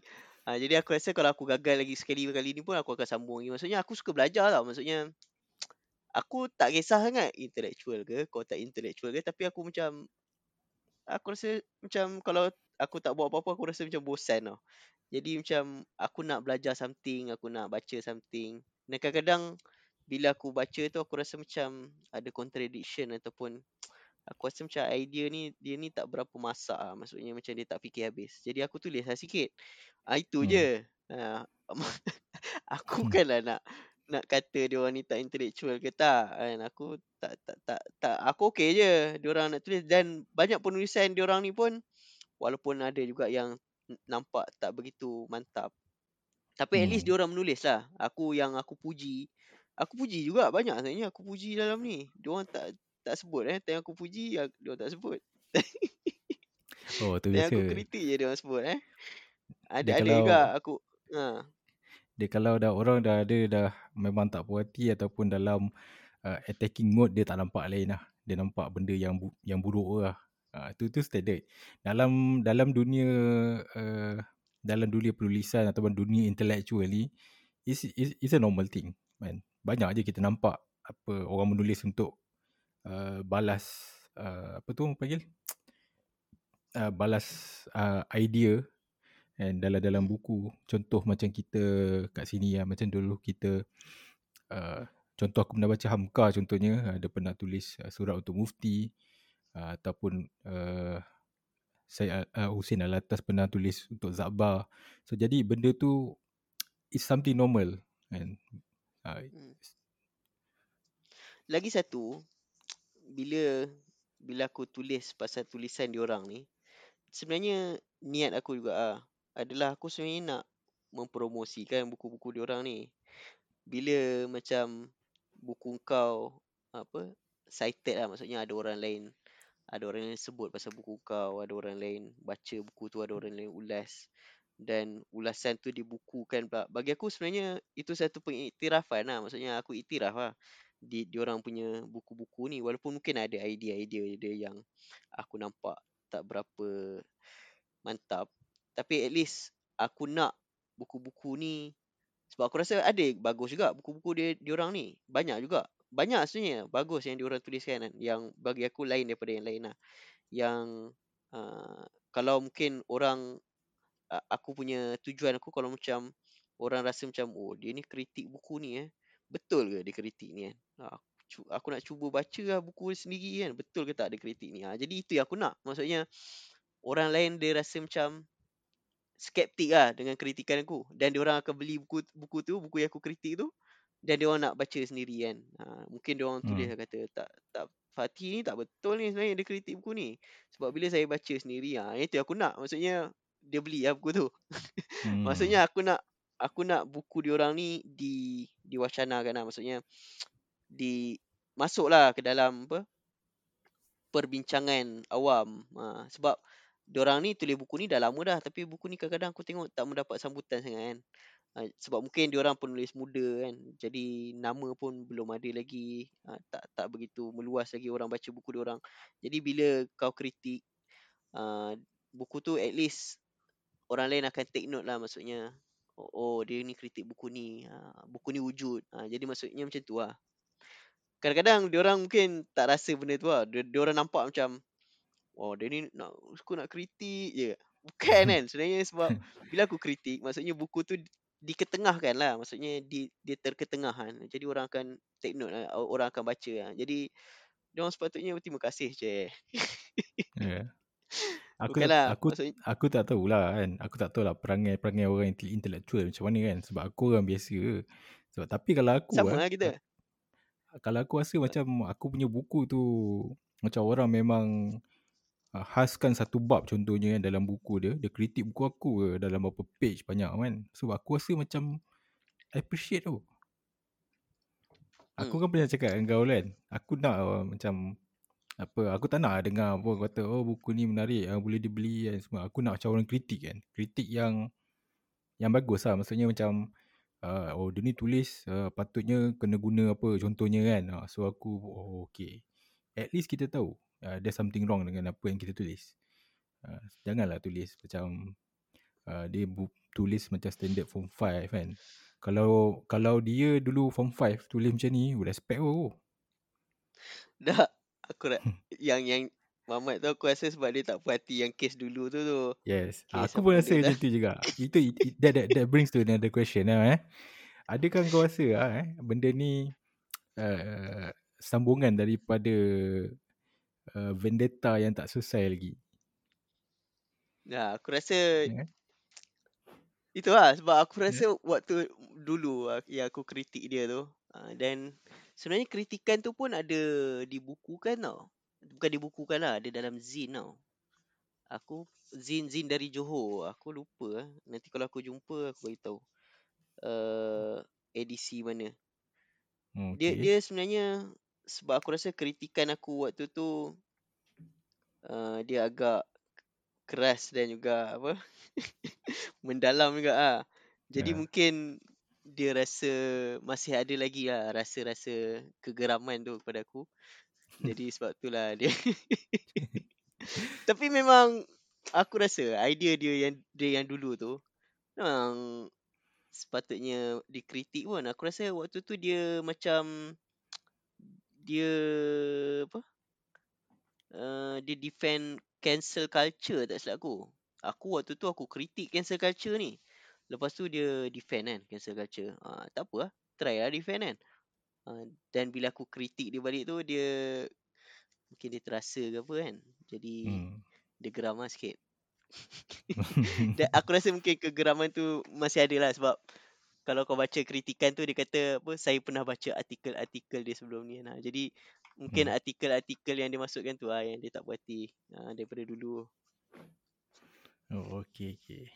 B: Ha, jadi aku rasa kalau aku gagal lagi sekali kali ni pun aku akan sambung lagi. Maksudnya aku suka belajar tau. Maksudnya aku tak kisah sangat intellectual ke. Kau tak intellectual ke. Tapi aku macam. Aku rasa macam kalau aku tak buat apa-apa aku rasa macam bosan tau. Jadi macam aku nak belajar something. Aku nak baca something. Dan kadang-kadang bila aku baca tu aku rasa macam ada contradiction ataupun Aku rasa macam idea ni dia ni tak berapa masak lah. Maksudnya macam dia tak fikir habis. Jadi aku tulis lah sikit. Ah itu
A: Hmm.
B: je. Ha, aku
A: Hmm.
B: bukanlah nak nak kata dia orang ni tak intellectual ke tak kan. Aku tak tak tak tak aku okey je dia orang nak tulis dan banyak penulisan dia orang ni pun walaupun ada juga yang nampak tak begitu mantap. Tapi at least
A: Hmm.
B: dia orang menulis lah. Aku yang aku puji. Aku puji juga banyak sebenarnya aku puji dalam ni. Dia orang tak tak sebut eh. Time aku puji dia orang tak sebut.
A: Oh, tu
B: Time
A: biasa.
B: aku kritik je dia orang sebut eh. Ada
A: Dia
B: ada juga aku ha.
A: dia kalau dah orang dah ada dah memang tak puas hati ataupun dalam uh, attacking mode dia tak nampak lain lah. Dia nampak benda yang bu- yang buruk lah. Uh, tu tu standard. Dalam dalam dunia uh, dalam dunia penulisan ataupun dunia intellectual ni is is, is a normal thing. Man. Banyak je kita nampak apa orang menulis untuk uh, balas uh, apa tu panggil? Uh, balas uh, idea and dalam dalam buku. Contoh macam kita kat sini ya macam dulu kita uh, contoh aku pernah baca Hamka contohnya. Ada pernah tulis uh, surat untuk mufti. Uh, ataupun uh, saya uh, Hussein Alatas pernah tulis untuk Zakbar so jadi benda tu is something normal kan uh.
B: Lagi satu bila bila aku tulis pasal tulisan dia orang ni sebenarnya niat aku juga ah adalah aku sebenarnya nak mempromosikan buku-buku dia orang ni. Bila macam buku kau apa cited lah maksudnya ada orang lain ada orang lain sebut pasal buku kau, ada orang lain baca buku tu, ada orang lain ulas dan ulasan tu dibukukan pula. Bagi aku sebenarnya itu satu pengiktirafan lah. Maksudnya aku iktiraf lah di diorang punya buku-buku ni walaupun mungkin ada idea-idea dia yang aku nampak tak berapa mantap tapi at least aku nak buku-buku ni sebab aku rasa ada bagus juga buku-buku dia diorang ni. Banyak juga. Banyak sebenarnya bagus yang diorang tuliskan kan yang bagi aku lain daripada yang lain lah. Yang uh, kalau mungkin orang uh, aku punya tujuan aku kalau macam orang rasa macam oh dia ni kritik buku ni eh. Betul ke dia kritik ni kan Ah, aku, cu- aku nak cuba baca lah buku sendiri kan. Betul ke tak ada kritik ni? Ha, jadi itu yang aku nak. Maksudnya orang lain dia rasa macam skeptik lah dengan kritikan aku. Dan dia orang akan beli buku buku tu buku yang aku kritik tu dan dia orang nak baca sendiri kan. Ha, mungkin dia orang tulis
A: hmm.
B: kata tak tak Fatih ni tak betul ni sebenarnya dia kritik buku ni. Sebab bila saya baca sendiri ah ha, itu yang aku nak. Maksudnya dia beli lah buku tu.
A: Hmm.
B: maksudnya aku nak aku nak buku dia orang ni di diwacanakan lah. Maksudnya di masuklah ke dalam apa perbincangan awam. Ha, sebab diorang ni tulis buku ni dah lama dah tapi buku ni kadang-kadang aku tengok tak mendapat sambutan sangat kan. Ha, sebab mungkin diorang penulis muda kan jadi nama pun belum ada lagi. Ha, tak tak begitu meluas lagi orang baca buku diorang. Jadi bila kau kritik uh, buku tu at least orang lain akan take note lah maksudnya. Oh, oh dia ni kritik buku ni. Ha, buku ni wujud. Ha, jadi maksudnya macam tu lah kadang-kadang diorang mungkin tak rasa benda tu lah. Dia, diorang nampak macam oh dia ni nak aku nak kritik je. Bukan kan? Sebenarnya sebab bila aku kritik maksudnya buku tu di- diketengahkan lah. Maksudnya di dia terketengahan. Jadi orang akan take note lah. Orang akan baca lah. Jadi diorang sepatutnya berterima kasih je
A: yeah. Aku
B: bukanlah
A: aku
B: maksudnya
A: aku tak tahulah kan. Aku tak tahulah perangai-perangai orang intel- intellectual macam mana kan? Sebab aku orang biasa. Sebab tapi kalau aku
B: sama
A: ah
B: lah kita
A: kalau aku rasa macam aku punya buku tu macam orang memang uh, khaskan satu bab contohnya kan dalam buku dia, dia kritik buku aku ke dalam berapa page banyak kan. Sebab aku rasa macam appreciate tu. Aku
B: hmm.
A: kan pernah cakap dengan kau kan. Aku nak uh, macam apa aku tak nak dengar apa kata oh buku ni menarik uh, boleh dibeli kan semua. Aku nak macam orang kritik kan. Kritik yang yang bagus lah. Maksudnya macam uh, oh dia ni tulis uh, patutnya kena guna apa contohnya kan. Uh, so aku oh okay. At least kita tahu uh, there's something wrong dengan apa yang kita tulis. Uh, janganlah tulis macam uh, dia bu- tulis macam standard form 5 kan. Kalau kalau dia dulu form 5 tulis macam ni, respect oh.
B: dah aku nak
A: Hmm.
B: yang yang Mamat tu aku rasa sebab dia tak puas hati yang kes dulu tu tu
A: Yes.
B: kes
A: Aku pun rasa macam tu juga. Itu it, it, that, that, that brings to another question lah eh. Adakah kau rasa ah, eh, benda ni uh, sambungan daripada uh, vendetta yang tak selesai lagi.
B: Nah, aku rasa
A: Ya.
B: itulah sebab aku
A: Ya.
B: rasa waktu dulu ah, yang aku kritik dia tu. ah, Dan sebenarnya kritikan tu pun ada dibukukan tau. Bukan dibukukan lah, ada dalam zin tau. Aku zin-zin dari Johor. Aku lupa. ah. Nanti kalau aku jumpa aku beritahu. Uh, edisi mana.
A: Hmm,
B: Dia
A: Okay.
B: dia sebenarnya sebab aku rasa kritikan aku waktu tu uh, dia agak keras dan juga apa mendalam juga ah. Jadi
A: Ah.
B: mungkin dia rasa masih ada lagi lah rasa-rasa kegeraman tu kepada aku. Jadi sebab itulah dia. Tapi memang aku rasa idea dia yang dia yang dulu tu memang sepatutnya dikritik pun. Aku rasa waktu tu dia macam dia apa? Uh, dia defend cancel culture tak silap aku. Aku waktu tu aku kritik cancel culture ni. Lepas tu dia defend kan cancel culture. Uh, tak apa lah. Try lah defend kan. Uh, dan bila aku kritik dia balik tu dia mungkin dia terasa ke apa kan. Jadi
A: Hmm.
B: dia geram lah sikit. Dan aku rasa mungkin kegeraman tu masih ada lah sebab kalau kau baca kritikan tu dia kata apa saya pernah baca artikel-artikel dia sebelum ni. Ha, Jadi mungkin
A: Hmm.
B: artikel-artikel yang dia masukkan tu lah yang dia tak puati ha, daripada dulu.
A: Oh, okay, okay.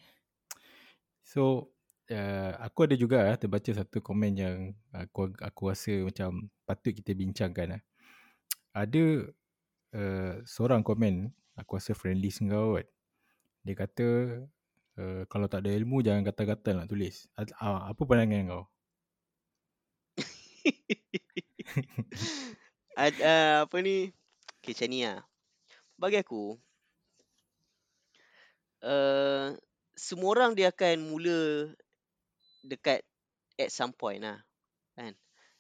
A: So, uh, aku ada juga uh, terbaca satu komen yang aku aku rasa macam patut kita bincangkan. Uh. Ada uh, seorang komen, aku rasa friendly kau kot. Dia kata, uh, kalau tak ada ilmu jangan kata-kata nak tulis. Uh, apa pandangan kau?
B: Ad, uh, apa ni? Okay, macam ni lah. Bagi aku, uh, semua orang dia akan mula dekat at some point lah. Kan?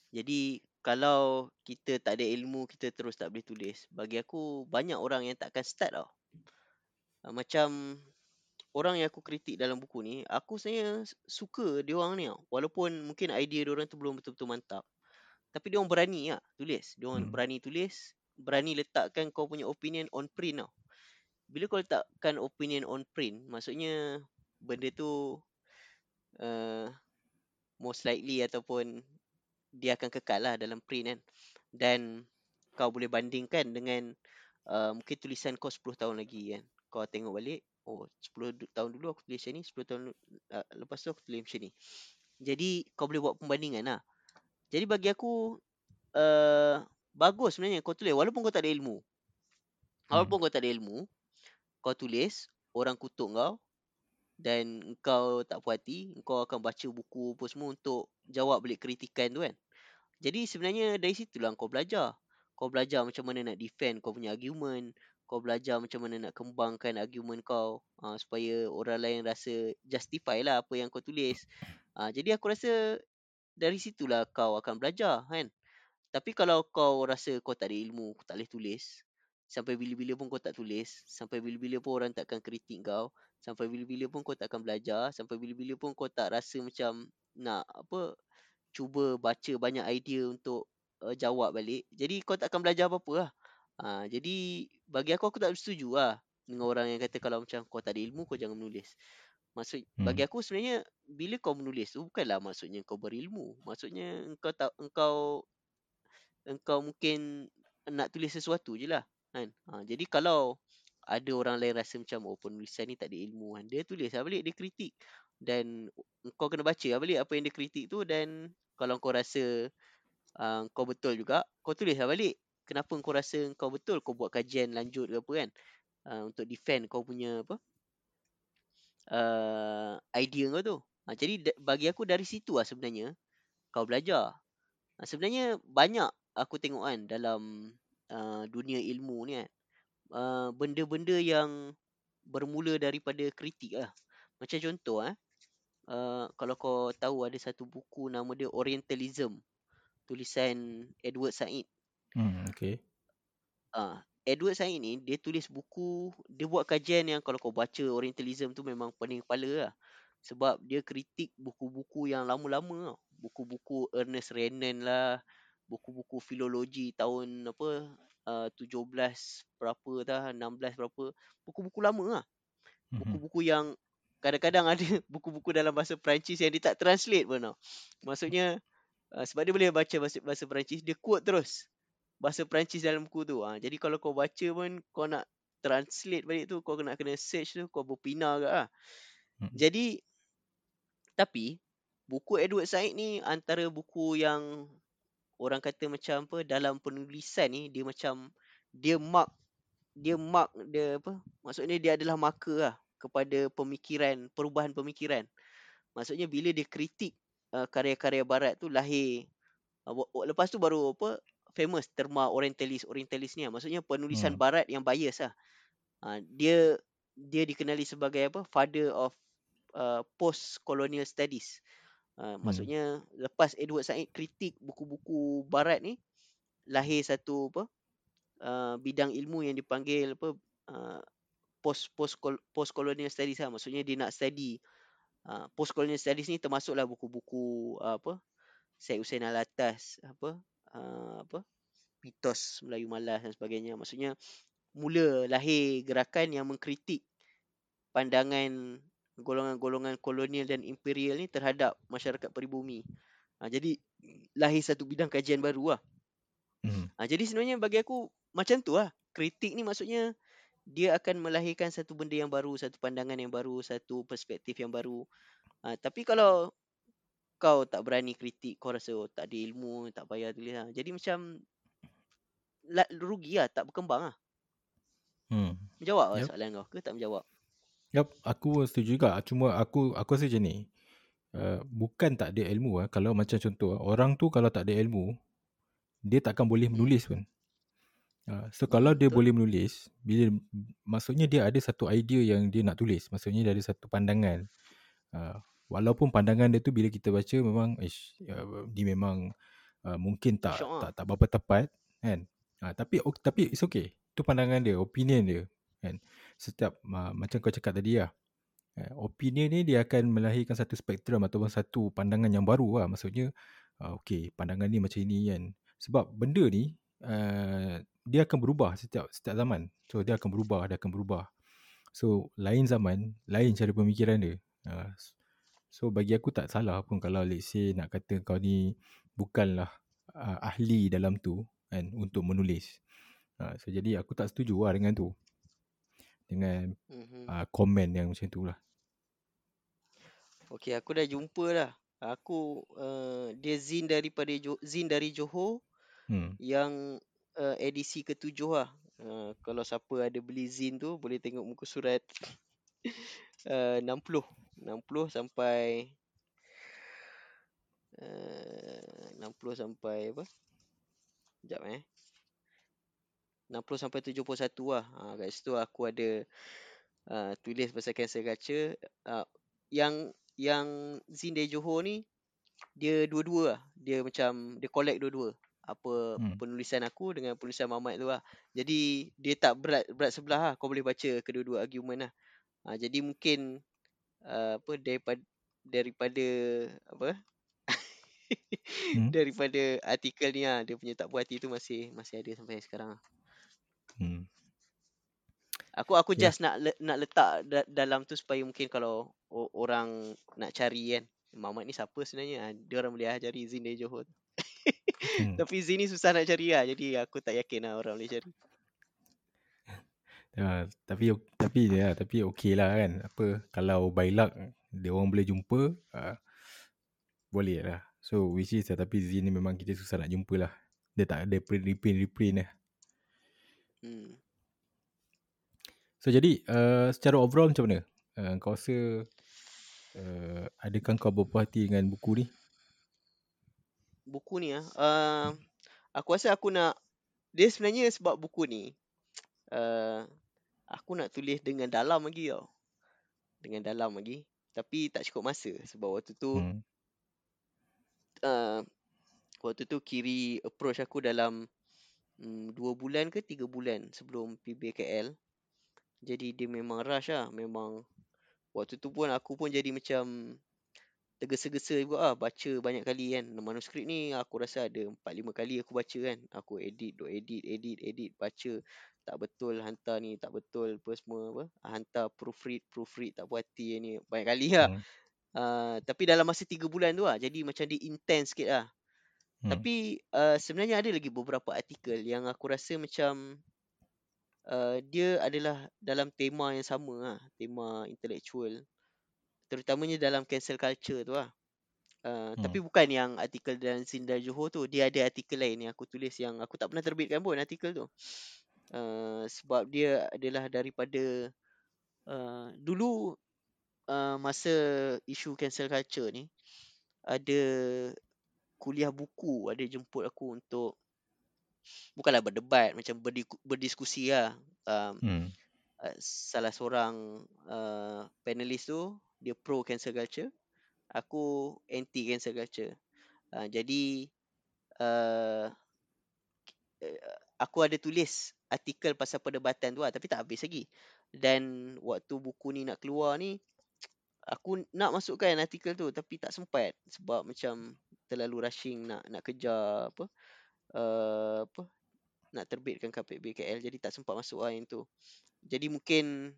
B: Jadi, kalau kita tak ada ilmu, kita terus tak boleh tulis. Bagi aku, banyak orang yang tak akan start tau. Uh, macam orang yang aku kritik dalam buku ni, aku sebenarnya suka dia orang ni tau. Walaupun mungkin idea dia orang tu belum betul-betul mantap. Tapi dia orang berani lah tulis. Dia orang
A: Hmm.
B: berani tulis, berani letakkan kau punya opinion on print tau. Bila kau letakkan opinion on print, maksudnya benda tu uh, most likely ataupun dia akan kekal lah dalam print kan. Dan kau boleh bandingkan dengan uh, mungkin tulisan kau 10 tahun lagi kan. Kau tengok balik, oh 10 du- tahun dulu aku tulis macam ni, 10 tahun uh, lepas tu aku tulis macam ni. Jadi kau boleh buat pembandingan lah. Jadi bagi aku uh, bagus sebenarnya kau tulis walaupun kau tak ada ilmu. Walaupun kau tak ada ilmu, kau tulis, orang kutuk kau dan kau tak puas hati, kau akan baca buku apa semua untuk jawab balik kritikan tu kan. Jadi sebenarnya dari situlah kau belajar. Kau belajar macam mana nak defend kau punya argument, kau belajar macam mana nak kembangkan argument kau uh, supaya orang lain rasa justify lah apa yang kau tulis. Uh, jadi aku rasa dari situlah kau akan belajar kan. Tapi kalau kau rasa kau tak ada ilmu, kau tak boleh tulis, sampai bila-bila pun kau tak tulis, sampai bila-bila pun orang takkan kritik kau, sampai bila-bila pun kau takkan belajar, sampai bila-bila pun kau tak rasa macam nak apa cuba baca banyak idea untuk uh, jawab balik. Jadi kau tak akan belajar apa-apa lah. Ha, jadi bagi aku aku tak setuju lah dengan orang yang kata kalau macam kau tak ada ilmu kau jangan menulis. Maksud
A: Hmm.
B: bagi aku sebenarnya bila kau menulis tu bukanlah maksudnya kau berilmu. Maksudnya engkau tak engkau engkau mungkin nak tulis sesuatu je lah kan. Ha, jadi kalau ada orang lain rasa macam oh penulisan ni tak ada ilmu kan. Dia tulis lah balik, dia kritik. Dan kau kena baca lah balik apa yang dia kritik tu dan kalau kau rasa uh, kau betul juga, kau tulis lah balik. Kenapa kau rasa kau betul, kau buat kajian lanjut ke apa kan. Uh, untuk defend kau punya apa uh, idea kau tu. Ha, jadi bagi aku dari situ lah sebenarnya kau belajar. Ha, sebenarnya banyak aku tengok kan dalam uh, dunia ilmu ni kan. Uh, benda-benda yang bermula daripada kritik lah. Macam contoh eh. Uh, kalau kau tahu ada satu buku nama dia Orientalism. Tulisan Edward Said.
A: Hmm, okay.
B: Uh, Edward Said ni dia tulis buku, dia buat kajian yang kalau kau baca Orientalism tu memang pening kepala lah. Sebab dia kritik buku-buku yang lama-lama tau. Buku-buku Ernest Renan lah, buku-buku filologi tahun apa uh, 17 berapa dah 16 berapa buku-buku lama lah
A: Mhm.
B: buku-buku yang kadang-kadang ada buku-buku dalam bahasa Perancis yang dia tak translate pun tau maksudnya uh, sebab dia boleh baca bahasa, bahasa Perancis dia quote terus bahasa Perancis dalam buku tu ha. jadi kalau kau baca pun kau nak translate balik tu kau nak kena search tu kau berpinah ke lah
A: Mhm.
B: jadi tapi buku Edward Said ni antara buku yang orang kata macam apa dalam penulisan ni dia macam dia mark dia mark dia apa maksudnya dia adalah marker lah kepada pemikiran perubahan pemikiran maksudnya bila dia kritik uh, karya-karya barat tu lahir uh, lepas tu baru apa famous terma orientalis orientalis ni lah. maksudnya penulisan
A: Hmm.
B: barat yang bias lah uh, dia dia dikenali sebagai apa father of uh, post colonial studies uh, maksudnya lepas Edward Said kritik buku-buku barat ni lahir satu apa uh, bidang ilmu yang dipanggil apa uh, post post post colonial studies lah. Maksudnya dia nak study uh, post colonial studies ni termasuklah buku-buku uh, apa Syed Hussein Alatas apa uh, apa mitos Melayu malas dan sebagainya. Maksudnya mula lahir gerakan yang mengkritik pandangan golongan-golongan kolonial dan imperial ni terhadap masyarakat peribumi. Ha, jadi lahir satu bidang kajian baru lah.
A: Mhm.
B: Ha, jadi sebenarnya bagi aku macam tu lah. Kritik ni maksudnya dia akan melahirkan satu benda yang baru, satu pandangan yang baru, satu perspektif yang baru. Ha, tapi kalau kau tak berani kritik, kau rasa oh, tak ada ilmu, tak payah tulis lah. Jadi macam rugi lah, tak berkembang lah.
A: Hmm.
B: Menjawab lah
A: Yup.
B: soalan kau ke tak menjawab?
A: Yup, aku setuju juga. Cuma aku aku rasa macam ni. Uh, bukan tak ada ilmu ah. Kalau macam contoh, orang tu kalau tak ada ilmu, dia takkan boleh menulis pun. Uh, so kalau dia
B: betul.
A: boleh menulis, bila maksudnya dia ada satu idea yang dia nak tulis. Maksudnya dia ada satu pandangan. Uh, walaupun pandangan dia tu bila kita baca memang ish, uh, dia memang uh, mungkin tak
B: lah.
A: tak tak berapa tepat kan. Uh, tapi ok- tapi it's okay. Itu pandangan dia, opinion dia kan. Setiap uh, macam kau cakap tadi lah. Eh, opinion ni dia akan melahirkan satu spektrum ataupun satu pandangan yang baru lah. Maksudnya, uh, okay, pandangan ni macam ni kan. Sebab benda ni, uh, dia akan berubah setiap setiap zaman. So, dia akan berubah, dia akan berubah. So, lain zaman, lain cara pemikiran dia. Uh, so, bagi aku tak salah pun kalau let's say nak kata kau ni bukanlah uh, ahli dalam tu kan untuk menulis. Uh, so, jadi aku tak setuju lah dengan tu. Dengan
B: Mhm.
A: uh, komen yang macam tu lah.
B: Okey, aku dah jumpa dah. Aku uh, dia zin daripada jo- zin dari Johor
A: Hmm.
B: yang uh, edisi ketujuh lah. Uh, kalau siapa ada beli zin tu boleh tengok muka surat uh, 60 60 sampai uh, 60 sampai apa? Sekejap eh. 60 sampai 71 lah. Ha, kat situ aku ada uh, tulis pasal cancel culture. Uh, yang yang Zin dari Johor ni dia dua-dua lah. Dia macam dia collect dua-dua. Apa
A: Hmm.
B: penulisan aku dengan penulisan Mamat tu lah. Jadi dia tak berat berat sebelah lah. Kau boleh baca kedua-dua argument lah. Ha, jadi mungkin uh, apa daripada daripada apa
A: Hmm.
B: daripada artikel ni lah dia punya tak puas hati tu masih masih ada sampai sekarang lah.
A: Hmm.
B: Aku aku
A: Ya.
B: just nak le, nak letak da, dalam tu supaya mungkin kalau o, orang nak cari kan Mamat ni siapa sebenarnya ha, dia orang boleh ah cari Zin dari Johor tu.
A: Hmm.
B: Tapi Zin ni susah nak cari lah jadi aku tak yakin lah orang boleh cari.
A: Ya, tapi tapi ya, tapi okey lah kan. Apa kalau by luck dia orang boleh jumpa, uh, boleh lah. So which is uh, tapi Zin ni memang kita susah nak jumpa lah. Dia tak ada print reprint reprint lah.
B: Hmm.
A: So jadi uh, secara overall macam mana? Uh, kau rasa uh, adakah kau berpuas hati dengan buku ni?
B: Buku ni ah uh, aku rasa aku nak dia sebenarnya sebab buku ni uh, aku nak tulis dengan dalam lagi tau. Dengan dalam lagi tapi tak cukup masa sebab waktu tu
A: Hmm.
B: uh, waktu tu kiri approach aku dalam mm, dua bulan ke tiga bulan sebelum PBKL. Jadi dia memang rush lah. Memang waktu tu pun aku pun jadi macam tergesa-gesa juga ah baca banyak kali kan. Manuskrip ni aku rasa ada 4 5 kali aku baca kan. Aku edit, duk edit, edit, edit, baca tak betul hantar ni, tak betul apa semua apa. Hantar proofread, proofread tak puas hati ni banyak kali lah.
A: Hmm.
B: Uh, tapi dalam masa 3 bulan tu lah. Jadi macam dia intense sikit lah.
A: Hmm.
B: Tapi uh, sebenarnya ada lagi beberapa artikel yang aku rasa macam uh, dia adalah dalam tema yang sama lah. Tema intellectual terutamanya dalam cancel culture tu lah. Uh,
A: Hmm.
B: Tapi bukan yang artikel dalam Sindar Johor tu. Dia ada artikel lain yang aku tulis yang aku tak pernah terbitkan pun artikel tu. Uh, sebab dia adalah daripada uh, dulu uh, masa isu cancel culture ni ada kuliah buku ada jemput aku untuk bukanlah berdebat macam berdi- berdiskusi lah. Um,
A: Hmm.
B: uh, salah seorang uh, panelis tu dia pro cancel culture aku anti cancel culture uh, jadi uh, aku ada tulis artikel pasal perdebatan tu lah tapi tak habis lagi dan waktu buku ni nak keluar ni aku nak masukkan artikel tu tapi tak sempat sebab macam terlalu rushing nak nak kejar apa uh, apa nak terbitkan KPB KL jadi tak sempat masuk lah yang tu jadi mungkin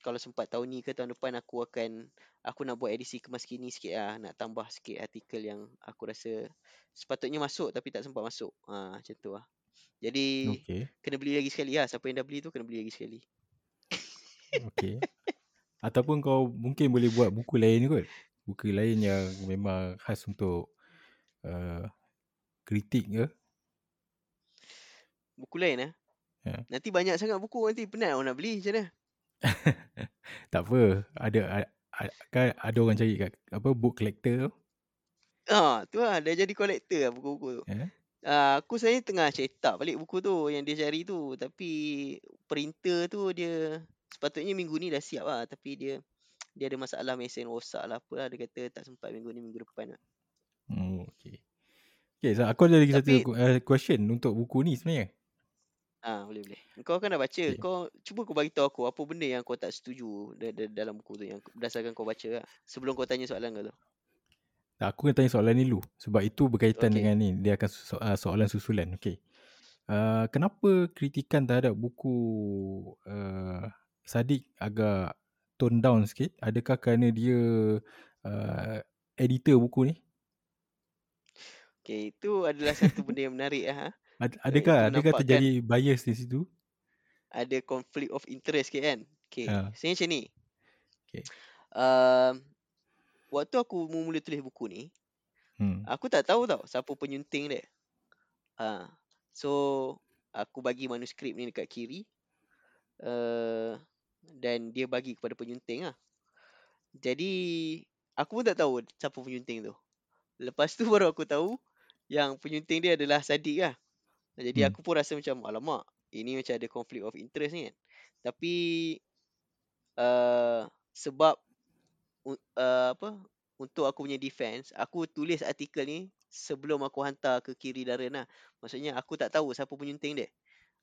B: kalau sempat tahun ni ke tahun depan aku akan aku nak buat edisi kemas kini sikit lah nak tambah sikit artikel yang aku rasa sepatutnya masuk tapi tak sempat masuk ha, macam tu lah jadi
A: Okay.
B: kena beli lagi sekali lah siapa yang dah beli tu kena beli lagi sekali
A: Okay. Ataupun kau mungkin boleh buat buku lain kot. Buku lain yang memang khas untuk uh, kritik ke.
B: buku lain lah
A: Ya.
B: nanti banyak sangat buku nanti penat orang nak beli macam mana
A: Tak apa. Ada, ada kan ada orang cari kat apa book collector tu.
B: Ah, tu lah dah jadi kolektor lah buku-buku tu.
A: Ya.
B: Ah, aku sebenarnya tengah cetak balik buku tu yang dia cari tu tapi printer tu dia sepatutnya minggu ni dah siap lah tapi dia dia ada masalah mesin rosak lah apa lah dia kata tak sempat minggu ni minggu depan lah.
A: Oh, okay. Okay, so aku ada lagi
B: Tapi-
A: satu uh, question untuk buku ni sebenarnya.
B: Ah, boleh boleh. Kau kan dah baca.
A: Okay.
B: Kau cuba kau bagi tahu aku apa benda yang kau tak setuju da- da- dalam buku tu yang berdasarkan kau baca lah. Sebelum kau tanya soalan kau tu.
A: Tak, aku nak tanya soalan ni dulu. Sebab itu berkaitan
B: Okey.
A: dengan ni. Dia akan so, uh, soalan susulan. Okay. Uh, kenapa kritikan terhadap buku uh, Sadiq agak tone down sikit? Adakah kerana dia uh, editor buku ni?
B: Okay, itu adalah satu benda yang menarik. Ha?
A: Ad, adakah
B: itu
A: adakah terjadi bias di situ?
B: Ada conflict of interest sikit kan. Okay,
A: Ha.
B: sebenarnya macam ni. Um, waktu aku mula tulis buku ni,
A: Hmm.
B: aku tak tahu tau siapa penyunting dia. Ha. So, aku bagi manuskrip ni dekat kiri. Uh, dan dia bagi kepada penyunting lah. Jadi, aku pun tak tahu siapa penyunting tu. Lepas tu baru aku tahu yang penyunting dia adalah Sadiq lah. Jadi
A: Hmm.
B: aku pun rasa macam, alamak, ini macam ada conflict of interest ni kan. Tapi, uh, sebab uh, apa untuk aku punya defense, aku tulis artikel ni sebelum aku hantar ke kiri Darren lah. Maksudnya aku tak tahu siapa penyunting dia.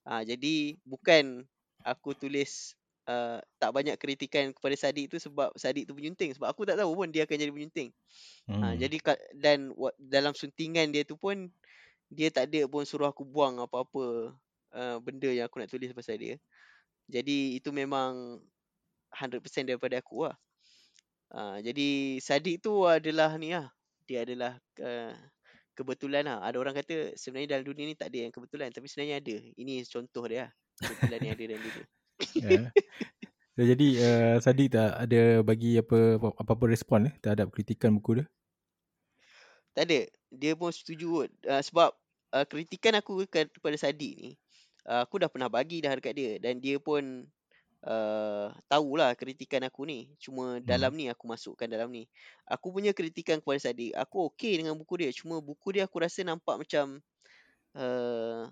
B: Ah jadi bukan aku tulis uh, tak banyak kritikan kepada Sadiq tu sebab Sadiq tu penyunting sebab aku tak tahu pun dia akan jadi penyunting.
A: hmm.
B: Ha, jadi dan dalam suntingan dia tu pun dia tak ada pun suruh aku buang apa-apa uh, benda yang aku nak tulis pasal dia. Jadi itu memang 100% daripada aku lah. Uh, jadi Sadiq tu adalah ni lah. Dia adalah uh, kebetulan lah. Ada orang kata sebenarnya dalam dunia ni tak ada yang kebetulan. Tapi sebenarnya ada. Ini contoh dia lah. Kebetulan yang ada dalam dunia.
A: Ya. So, jadi uh, Sadiq tak ada bagi apa apa-apa respon eh, terhadap kritikan buku dia?
B: Tak ada. Dia pun setuju kot. Uh, sebab uh, kritikan aku ke- kepada Sadiq ni, uh, aku dah pernah bagi dah dekat dia. Dan dia pun uh, tahulah kritikan aku ni. Cuma dalam ni aku masukkan dalam ni. Aku punya kritikan kepada Sadiq, aku okey dengan buku dia. Cuma buku dia aku rasa nampak macam uh,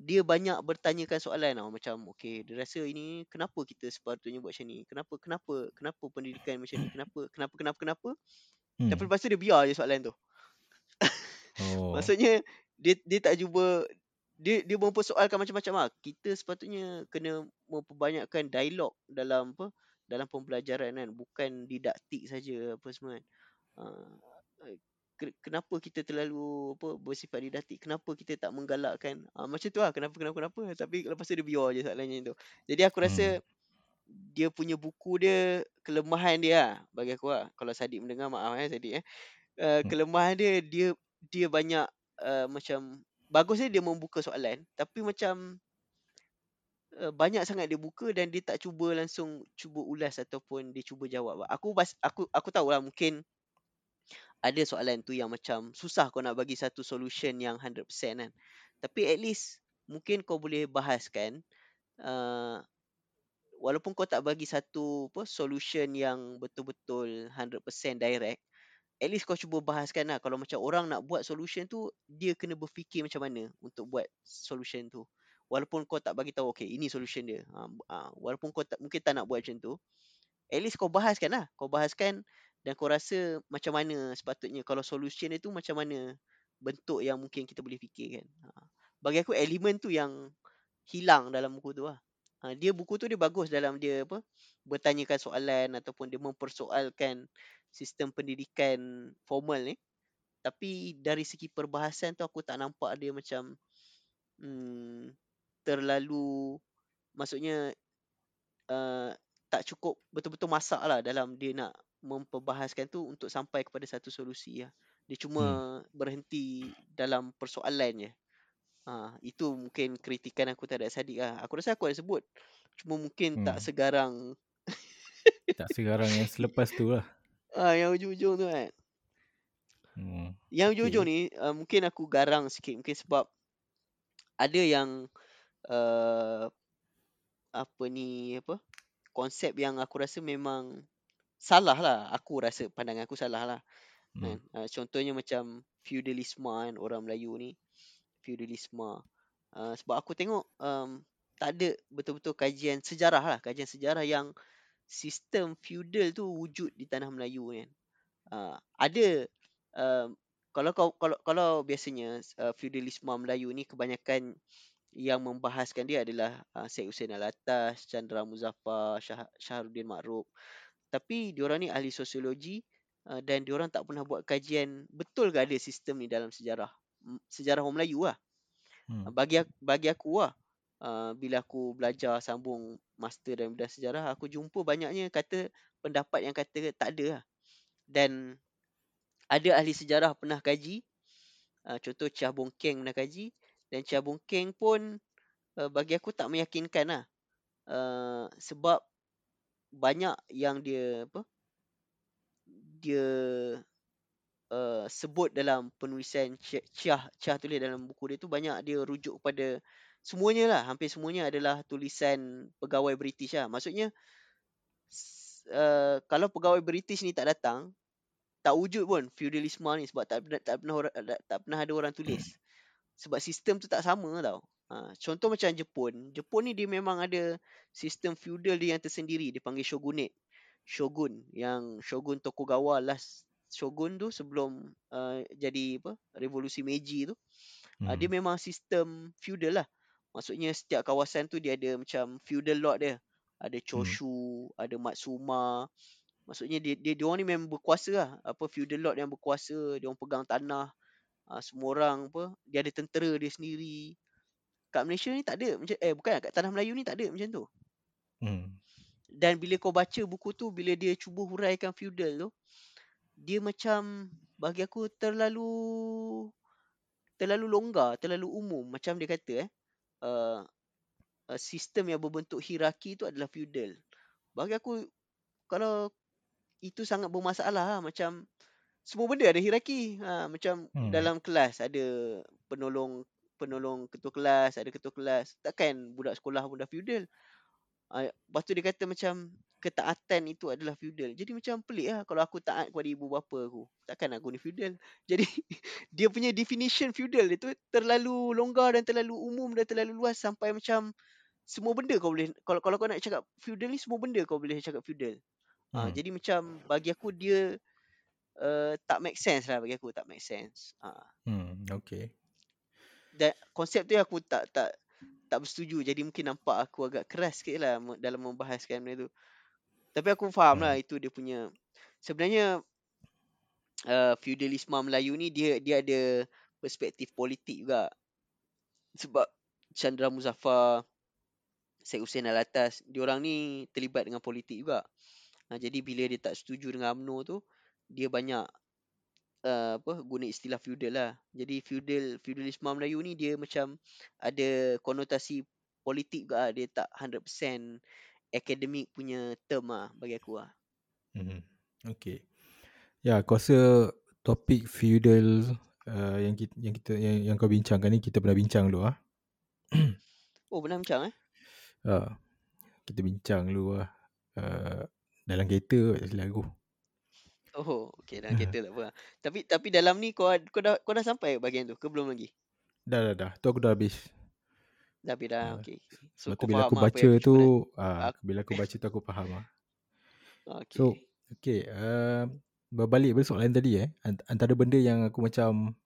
B: dia banyak bertanyakan soalan tau macam okey dia rasa ini kenapa kita sepatutnya buat macam ni kenapa kenapa kenapa pendidikan macam ni kenapa kenapa kenapa kenapa
A: Hmm.
B: tapi lepas tu dia biar je soalan tu
A: Oh.
B: Maksudnya dia dia tak cuba dia dia mempersoalkan macam-macam ah. Kita sepatutnya kena memperbanyakkan dialog dalam apa dalam pembelajaran kan bukan didaktik saja apa semua kan. Uh, kenapa kita terlalu apa bersifat didaktik? Kenapa kita tak menggalakkan? Uh, macam tu lah kenapa kenapa kenapa. Tapi lepas tu dia biar je soalannya tu. Jadi aku rasa hmm. dia punya buku dia kelemahan dia lah bagi aku lah. Kalau Sadiq mendengar maaf eh Sadiq eh. Uh, kelemahan dia dia dia banyak uh, macam bagusnya dia membuka soalan. Tapi macam uh, banyak sangat dia buka dan dia tak cuba langsung cuba ulas ataupun dia cuba jawab. Aku bas, aku aku tahu lah mungkin ada soalan tu yang macam susah kau nak bagi satu solution yang 100% kan. Tapi at least mungkin kau boleh bahaskan uh, walaupun kau tak bagi satu apa solution yang betul-betul 100% direct at least kau cuba bahaskan lah. Kalau macam orang nak buat solution tu dia kena berfikir macam mana untuk buat solution tu. Walaupun kau tak bagi tahu okay ini solution dia. Uh, uh, walaupun kau tak mungkin tak nak buat macam tu at least kau bahaskan lah. Kau bahaskan dan kau rasa macam mana sepatutnya kalau solution itu macam mana bentuk yang mungkin kita boleh fikirkan. Ha. Bagi aku elemen tu yang hilang dalam buku tu lah. Ha. Dia buku tu dia bagus dalam dia apa bertanyakan soalan ataupun dia mempersoalkan sistem pendidikan formal ni. Tapi dari segi perbahasan tu aku tak nampak dia macam hmm, terlalu maksudnya uh, tak cukup betul-betul masak lah dalam dia nak memperbahaskan tu untuk sampai kepada satu solusi ya. Dia cuma hmm. berhenti dalam persoalan je. Ha, itu mungkin kritikan aku terhadap Sadiq lah. Aku rasa aku ada sebut. Cuma mungkin hmm. tak segarang.
A: tak segarang yang selepas tu lah.
B: Ha, yang ujung-ujung tu kan. Hmm. Yang ujung-ujung okay. ni uh, mungkin aku garang sikit. Mungkin sebab ada yang uh, apa ni apa konsep yang aku rasa memang salah lah aku rasa pandangan aku salah lah hmm. kan? Uh, contohnya macam feudalisme kan orang Melayu ni. Feudalisme. Uh, sebab aku tengok um, tak ada betul-betul kajian sejarah lah kajian sejarah yang sistem feudal tu wujud di tanah Melayu kan. Uh, ada uh, kalau kau kalau kalau biasanya uh, feudalisme Melayu ni kebanyakan yang membahaskan dia adalah uh, Syed Hussein Alatas, Chandra Muzaffar, Shah, Shahruddin Ma'ruf. Tapi diorang ni ahli sosiologi uh, dan diorang tak pernah buat kajian betul ke ada sistem ni dalam sejarah sejarah orang Melayu lah. Hmm. Uh, bagi bagi aku lah uh, bila aku belajar sambung master dalam bidang sejarah aku jumpa banyaknya kata pendapat yang kata tak ada lah. Dan ada ahli sejarah pernah kaji uh, contoh Chia Bong Keng pernah kaji dan Chia Bong Keng pun uh, bagi aku tak meyakinkan lah. Uh, sebab banyak yang dia apa dia uh, sebut dalam penulisan Chia Chia tulis dalam buku dia tu banyak dia rujuk kepada semuanya lah. Hampir semuanya adalah tulisan pegawai British lah. Maksudnya uh, kalau pegawai British ni tak datang tak wujud pun feudalisme ni sebab tak, tak, tak pernah tak, tak pernah ada orang tulis. Sebab sistem tu tak sama tau Ha, contoh macam Jepun. Jepun ni dia memang ada sistem feudal dia yang tersendiri. Dia panggil shogunate. Shogun. Yang Shogun Tokugawa last shogun tu sebelum uh, jadi apa revolusi Meiji tu. Hmm. Uh, dia memang sistem feudal lah. Maksudnya setiap kawasan tu dia ada macam feudal lord dia. Ada hmm. Choshu, hmm. ada Matsuma. Maksudnya dia dia dia orang ni memang berkuasa lah. Apa feudal lord yang berkuasa, dia orang pegang tanah. Uh, semua orang apa, dia ada tentera dia sendiri kat Malaysia ni tak ada macam eh bukan kat tanah Melayu ni tak ada macam tu. Hmm. Dan bila kau baca buku tu bila dia cuba huraikan feudal tu dia macam bagi aku terlalu terlalu longgar, terlalu umum macam dia kata eh uh, uh, sistem yang berbentuk hierarki tu adalah feudal. Bagi aku kalau itu sangat bermasalah lah. macam semua benda ada hierarki. Ha, macam hmm. dalam kelas ada penolong penolong ketua kelas, ada ketua kelas. Takkan budak sekolah pun dah feudal. Uh, lepas tu dia kata macam ketaatan itu adalah feudal. Jadi macam pelik lah kalau aku taat kepada ibu bapa aku. Takkan aku ni feudal. Jadi dia punya definition feudal itu terlalu longgar dan terlalu umum dan terlalu luas sampai macam semua benda kau boleh kalau kalau kau nak cakap feudal ni semua benda kau boleh cakap feudal. Ah, hmm. Uh, jadi macam bagi aku dia uh, tak make sense lah bagi aku tak make sense. Uh.
A: Hmm okay
B: dan konsep tu aku tak tak tak bersetuju jadi mungkin nampak aku agak keras sikit lah dalam membahaskan benda tu tapi aku faham lah hmm. itu dia punya sebenarnya uh, feudalisme Melayu ni dia dia ada perspektif politik juga. Sebab Chandra Muzaffar, Syed Hussein Alatas, diorang ni terlibat dengan politik juga. Ha, jadi bila dia tak setuju dengan UMNO tu, dia banyak uh, apa guna istilah feudal lah. Jadi feudal feudalisme Melayu ni dia macam ada konotasi politik juga lah. Dia tak 100% akademik punya term lah bagi aku lah.
A: Hmm. Okay. Ya, aku rasa topik feudal uh, yang kita yang kita yang, yang kau bincangkan ni kita pernah bincang dulu ah.
B: Oh, pernah bincang eh?
A: Uh, kita bincang dulu lah. Uh, dalam kereta aku.
B: Oh, okay dalam kereta tak apa. lah. Tapi tapi dalam ni kau kau dah kau dah sampai bahagian tu ke belum lagi?
A: Dah dah dah. Tu aku dah habis.
B: Dah habis dah.
A: Ah. Sebab
B: kau
A: tu bila aku baca tu, ah,
B: Aku-
A: bila aku baca tu aku faham ah.
B: Okay.
A: So, okay. Uh, berbalik pada soalan tadi eh. ant- Antara benda yang aku macam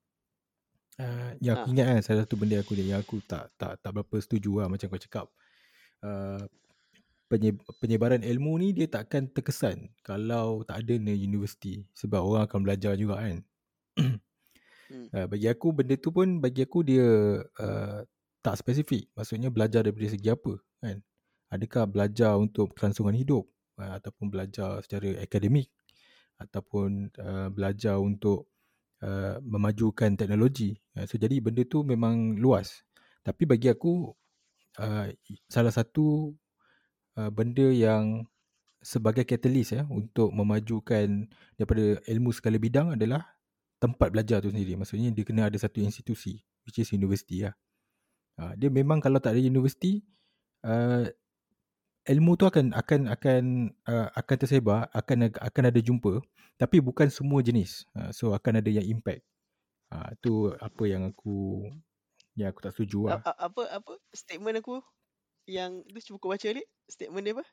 A: uh, yang aku
B: Ah.
A: ingat kan salah satu benda aku ni yang aku tak tak tak berapa setuju lah macam kau cakap. Uh, penyebaran ilmu ni dia takkan terkesan kalau tak ada ni universiti sebab orang akan belajar juga kan.
B: Hmm.
A: Uh, bagi aku benda tu pun bagi aku dia uh, tak spesifik. Maksudnya belajar daripada segi apa kan? Adakah belajar untuk kelangsungan hidup uh, ataupun belajar secara akademik ataupun uh, belajar untuk uh, memajukan teknologi. Uh, so jadi benda tu memang luas. Tapi bagi aku uh, salah satu uh, benda yang sebagai catalyst ya untuk memajukan daripada ilmu segala bidang adalah tempat belajar tu sendiri. Maksudnya dia kena ada satu institusi which is university lah. Uh, dia memang kalau tak ada universiti uh, ilmu tu akan akan akan uh, akan tersebar, akan akan ada jumpa tapi bukan semua jenis. Uh, so akan ada yang impact. Uh, tu apa yang aku yang aku tak setuju lah.
B: Apa apa statement aku yang tu cuba kau baca ni statement dia apa?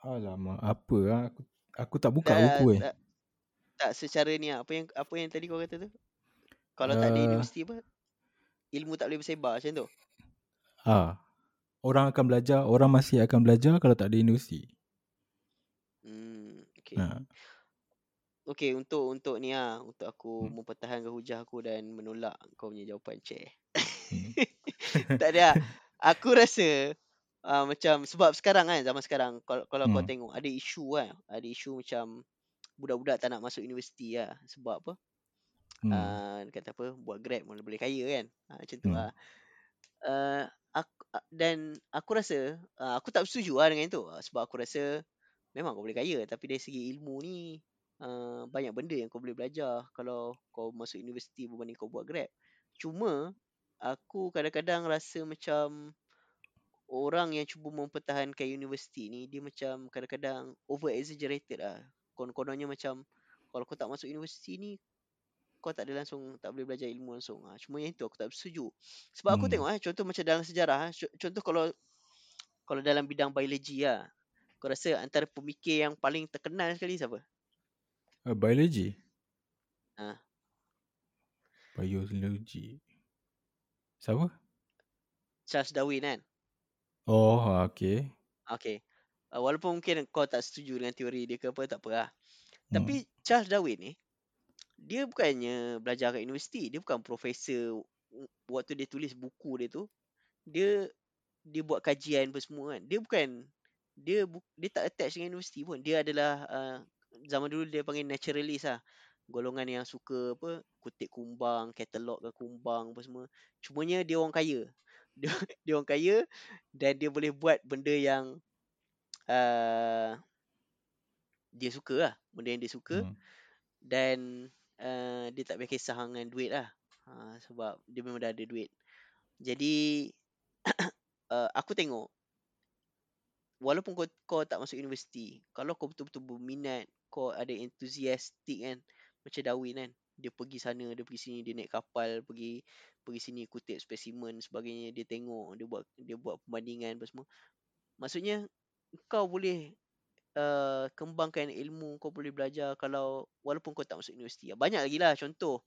A: Alamak, apa lah. Aku, aku tak buka
B: Tak,
A: buku eh.
B: tak, tak secara ni lah. apa yang apa yang tadi kau kata tu? Kalau tak ada
A: Uh,
B: universiti apa? Ilmu tak boleh bersebar macam tu.
A: Ah, orang akan belajar, orang masih akan belajar kalau tak ada universiti.
B: Hmm, okay.
A: Ha.
B: Okay, untuk untuk ni lah, untuk aku
A: Hmm.
B: mempertahankan hujah aku dan menolak kau punya jawapan chair.
A: Hmm.
B: tak ada. Aku rasa uh, macam sebab sekarang kan zaman sekarang kalau kalau kau
A: Hmm.
B: tengok ada isu kan, ada isu macam budak-budak tak nak masuk universiti lah sebab apa?
A: Hmm.
B: Uh, dia kata apa? Buat Grab boleh boleh kaya kan. Uh, macam tu
A: Hmm.
B: lah. Uh, aku, dan aku rasa uh, aku tak setuju lah dengan itu sebab aku rasa memang kau boleh kaya tapi dari segi ilmu ni uh, banyak benda yang kau boleh belajar kalau kau masuk universiti berbanding kau buat Grab. Cuma aku kadang-kadang rasa macam orang yang cuba mempertahankan universiti ni dia macam kadang-kadang over exaggerated lah. Konon-kononnya macam kalau kau tak masuk universiti ni kau tak ada langsung tak boleh belajar ilmu langsung. Ha, cuma yang itu aku tak setuju. Sebab aku
A: Hmm.
B: tengok eh contoh macam dalam sejarah eh, co- contoh kalau kalau dalam bidang biologi lah. Kau rasa antara pemikir yang paling terkenal sekali siapa?
A: Uh, biology.
B: Ha.
A: Biology. Siapa?
B: Charles Darwin kan?
A: Oh, ah, okay.
B: Okay. Uh, walaupun mungkin kau tak setuju dengan teori dia ke apa, tak apa lah.
A: Hmm.
B: Tapi Charles Darwin ni, dia bukannya belajar kat universiti. Dia bukan profesor waktu dia tulis buku dia tu. Dia dia buat kajian apa semua kan. Dia bukan, dia bu, dia tak attach dengan universiti pun. Dia adalah, uh, zaman dulu dia panggil naturalist lah. Golongan yang suka apa, kutip kumbang, katalog ke kumbang apa semua. Cumanya dia orang kaya. Dia, dia orang kaya dan dia boleh buat benda yang uh, dia suka lah. Benda yang dia suka
A: Hmm.
B: dan uh, dia tak payah kisah dengan duit lah. Ha, sebab dia memang dah ada duit. Jadi uh, aku tengok walaupun kau kau tak masuk universiti, kalau kau betul-betul berminat, kau ada enthusiastic kan, macam Darwin kan, dia pergi sana, dia pergi sini, dia naik kapal, pergi pergi sini kutip spesimen sebagainya, dia tengok, dia buat dia buat perbandingan apa semua. Maksudnya kau boleh uh, kembangkan ilmu, kau boleh belajar kalau walaupun kau tak masuk universiti. Banyak lagi lah contoh.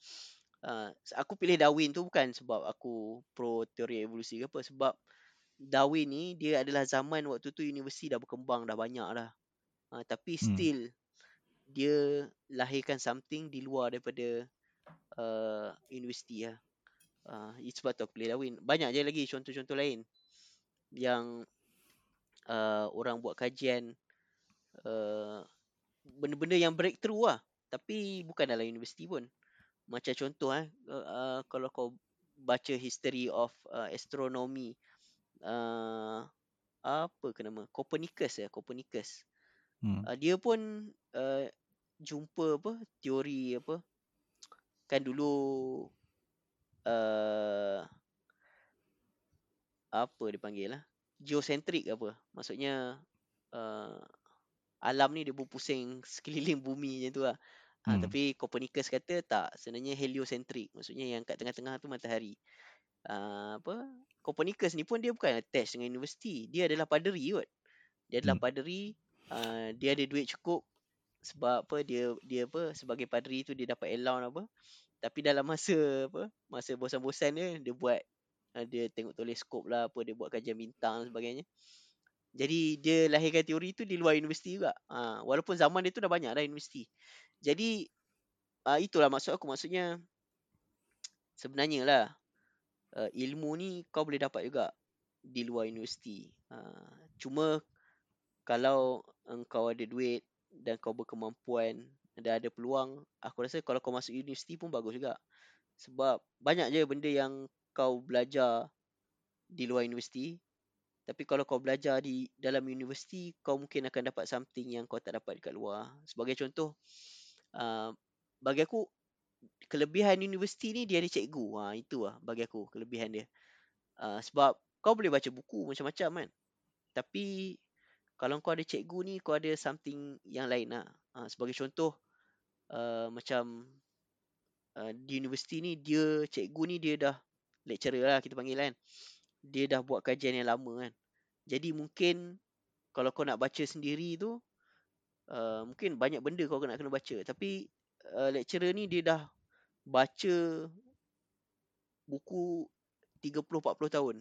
B: Uh, aku pilih Darwin tu bukan sebab aku pro teori evolusi ke apa, sebab Darwin ni dia adalah zaman waktu tu universiti dah berkembang dah banyak dah. Uh, tapi
A: Hmm.
B: Dia lahirkan something di luar daripada uh, universiti lah. Uh, itu sebab tu aku boleh kahwin. Banyak je lagi contoh-contoh lain yang uh, orang buat kajian uh, benda-benda yang breakthrough lah. Tapi bukan dalam universiti pun. Macam contoh eh, uh, uh, kalau kau baca history of uh, astronomy, uh, apa ke nama? Copernicus ya, Copernicus.
A: Hmm.
B: Uh, dia pun uh, jumpa apa teori apa kan dulu uh, apa dipanggil lah geocentric apa. Maksudnya uh, alam ni dia berpusing sekeliling bumi macam tu lah ha,
A: Hmm.
B: tapi Copernicus kata tak sebenarnya heliocentric. Maksudnya yang kat tengah-tengah tu matahari. Uh, apa Copernicus ni pun dia bukan attach dengan universiti. Dia adalah paderi kot. Dia adalah
A: Hmm.
B: paderi uh, dia ada duit cukup sebab apa dia dia apa sebagai paderi tu dia dapat allowance apa tapi dalam masa apa masa bosan-bosan dia dia buat uh, dia tengok teleskop lah apa dia buat kajian bintang dan sebagainya. Jadi dia lahirkan teori tu di luar universiti juga. Uh, walaupun zaman dia tu dah banyak dah universiti. Jadi uh, itulah maksud aku. Maksudnya sebenarnya lah uh, ilmu ni kau boleh dapat juga di luar universiti. Uh, cuma kalau engkau ada duit dan kau berkemampuan dan ada peluang aku rasa kalau kau masuk universiti pun bagus juga. Sebab banyak je benda yang kau belajar di luar universiti. Tapi kalau kau belajar di dalam universiti kau mungkin akan dapat something yang kau tak dapat dekat luar. Sebagai contoh uh, bagi aku kelebihan universiti ni dia ada cikgu. Ha itu lah bagi aku kelebihan dia. Uh, sebab kau boleh baca buku macam-macam kan. Tapi kalau kau ada cikgu ni kau ada something yang lain lah uh, sebagai contoh uh, macam uh, di universiti ni dia cikgu ni dia dah lecturer lah kita panggil kan. Dia dah buat kajian yang lama kan. Jadi mungkin kalau kau nak baca sendiri tu uh, mungkin banyak benda kau nak kena baca. Tapi uh, lecturer ni dia dah baca buku 30 40 tahun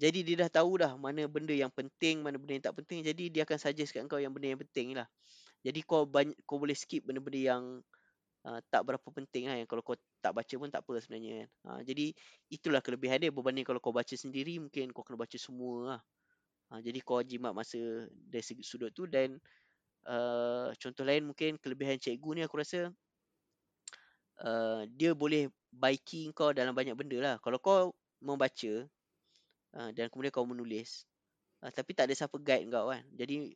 B: jadi dia dah tahu dah mana benda yang penting mana benda yang tak penting jadi dia akan suggest kat kau yang benda yang penting lah jadi kau banyak kau boleh skip benda-benda yang uh, tak berapa penting lah yang kalau kau tak baca pun tak apa sebenarnya kan. Uh, jadi itulah kelebihan dia berbanding kalau kau baca sendiri mungkin kau kena baca semua lah. Uh, jadi kau jimat masa dari segi sudut tu dan uh, contoh lain mungkin kelebihan cikgu ni aku rasa uh, dia boleh baiki kau dalam banyak benda lah. Kalau kau membaca uh, dan kemudian kau menulis uh, tapi tak ada siapa guide kau kan. Jadi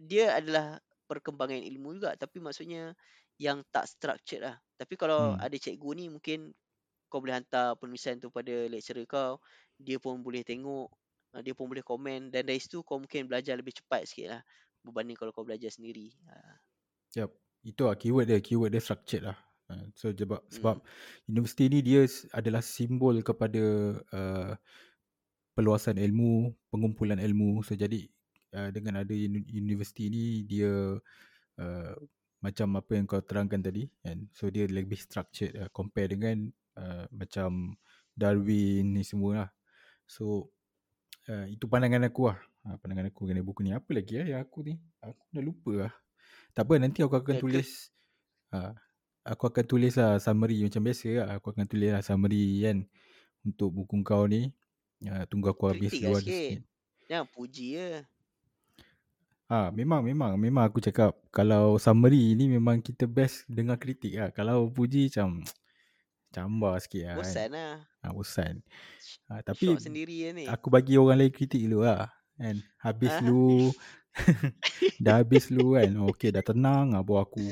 B: dia adalah perkembangan ilmu juga tapi maksudnya yang tak structured lah. Tapi kalau
A: Hmm.
B: ada cikgu ni mungkin kau boleh hantar penulisan tu pada lecturer kau, dia pun boleh tengok, uh, dia pun boleh komen dan dari situ kau mungkin belajar lebih cepat sikit lah berbanding kalau kau belajar sendiri. Uh,
A: Yup. Itu lah keyword dia, keyword dia structured lah. So sebab sebab
B: hmm.
A: universiti ni dia adalah simbol kepada uh, peluasan ilmu, pengumpulan ilmu. So jadi uh, dengan ada uni- universiti ni dia uh, macam apa yang kau terangkan tadi kan. So dia lebih structured uh, compare dengan uh, macam Darwin ni semua lah. So uh, itu pandangan aku lah. Uh, pandangan aku mengenai buku ni. Apa lagi lah yang aku ni? Aku dah lupa lah. Tak apa nanti aku akan tulis uh, aku akan tulis lah summary macam biasa lah. Aku akan tulis lah summary kan untuk buku kau ni. Uh, tunggu aku habis
B: kritik lah
A: luar
B: sikit.
A: sikit.
B: Jangan puji je.
A: Ha, memang memang memang aku cakap kalau summary ni memang kita best dengar kritik lah. Kalau puji macam cambar sikit lah kan.
B: Bosan lah.
A: Ha, bosan. Ha, tapi
B: Syok sendiri je ni.
A: aku bagi orang lain kritik dulu lah. Kan? Habis
B: Ah.
A: lu dah habis lu kan. Oh, okay dah tenang ha, baru aku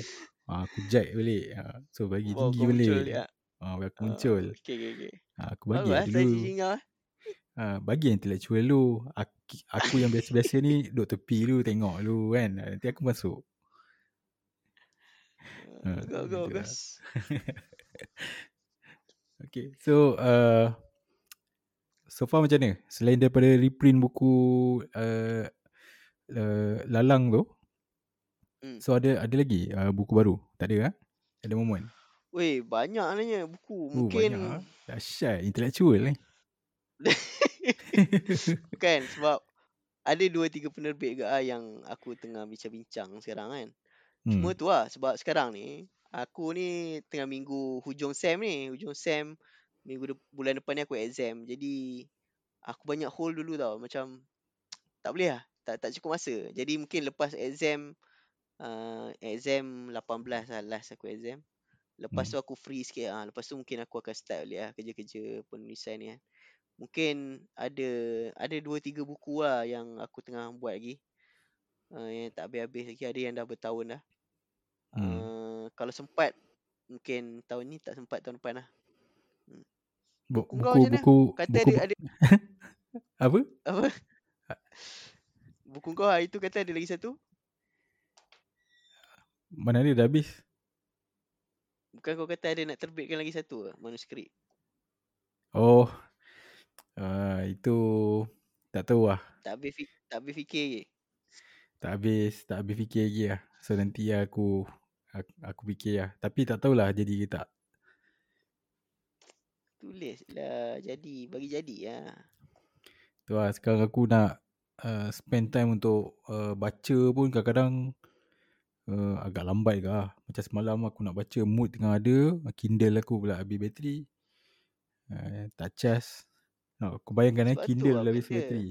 A: ha, aku jack balik. Ha, so bagi
B: Bawa
A: tinggi
B: kau muncul
A: balik.
B: dia.
A: Ha, aku muncul.
B: Okay, okay, okay.
A: Ha, aku bagi
B: Bagus
A: lah
B: lah strategi
A: dulu.
B: kau. Eh.
A: Ha, bagi intellectual lu. Aku, aku yang biasa-biasa ni duduk tepi lu tengok lu kan. Ha, Nanti aku masuk. Ha,
B: Ah, Go, go. Gus.
A: Okay, so uh, so far macam mana? Selain daripada reprint buku uh, uh, Lalang tu,
B: Hmm.
A: so ada ada lagi uh, buku baru? Tak ada ah? Ada momen?
B: Weh, banyak nanya buku.
A: Oh,
B: Mungkin
A: banyak ah. Dahsyat, intellectual ni.
B: Bukan sebab ada dua tiga penerbit ke ah yang aku tengah bincang-bincang sekarang kan. Cuma
A: Hmm.
B: tu lah sebab sekarang ni aku ni tengah minggu hujung sem ni, hujung sem minggu de- bulan depan ni aku exam. Jadi aku banyak hold dulu tau macam tak boleh lah, tak tak cukup masa. Jadi mungkin lepas exam uh, exam 18 lah last aku exam. Lepas
A: Hmm.
B: tu aku free sikit ah. Lepas tu mungkin aku akan start balik lah kerja-kerja penulisan ni kan. Mungkin ada ada dua tiga buku lah yang aku tengah buat lagi. Uh, yang tak habis-habis lagi ada yang dah bertahun dah.
A: Hmm.
B: Uh, kalau sempat mungkin tahun ni tak sempat tahun depan lah.
A: Bu-
B: Buku
A: buku buku
B: Kata
A: buku
B: ada ada
A: apa?
B: apa? Buku kau hari tu kata ada lagi satu?
A: Mana ada dah habis?
B: Bukan kau kata ada nak terbitkan lagi satu manuskrip?
A: Oh. Uh, itu tak tahu lah.
B: Tak habis tak habis fikir lagi.
A: Tak habis tak habis fikir lagi lah. So nanti aku aku, aku fikir lah. Tapi tak tahulah jadi ke tak.
B: Tulis lah jadi bagi jadi lah.
A: Tu lah sekarang aku nak uh, spend time untuk uh, baca pun kadang-kadang uh, agak lambat ke lah. Macam semalam aku nak baca mood tengah ada. Kindle aku pula habis bateri. Uh, tak cas. Oh, kau bayangkan eh
B: Sebab tu
A: Kindle
B: lah kata.
A: bateri.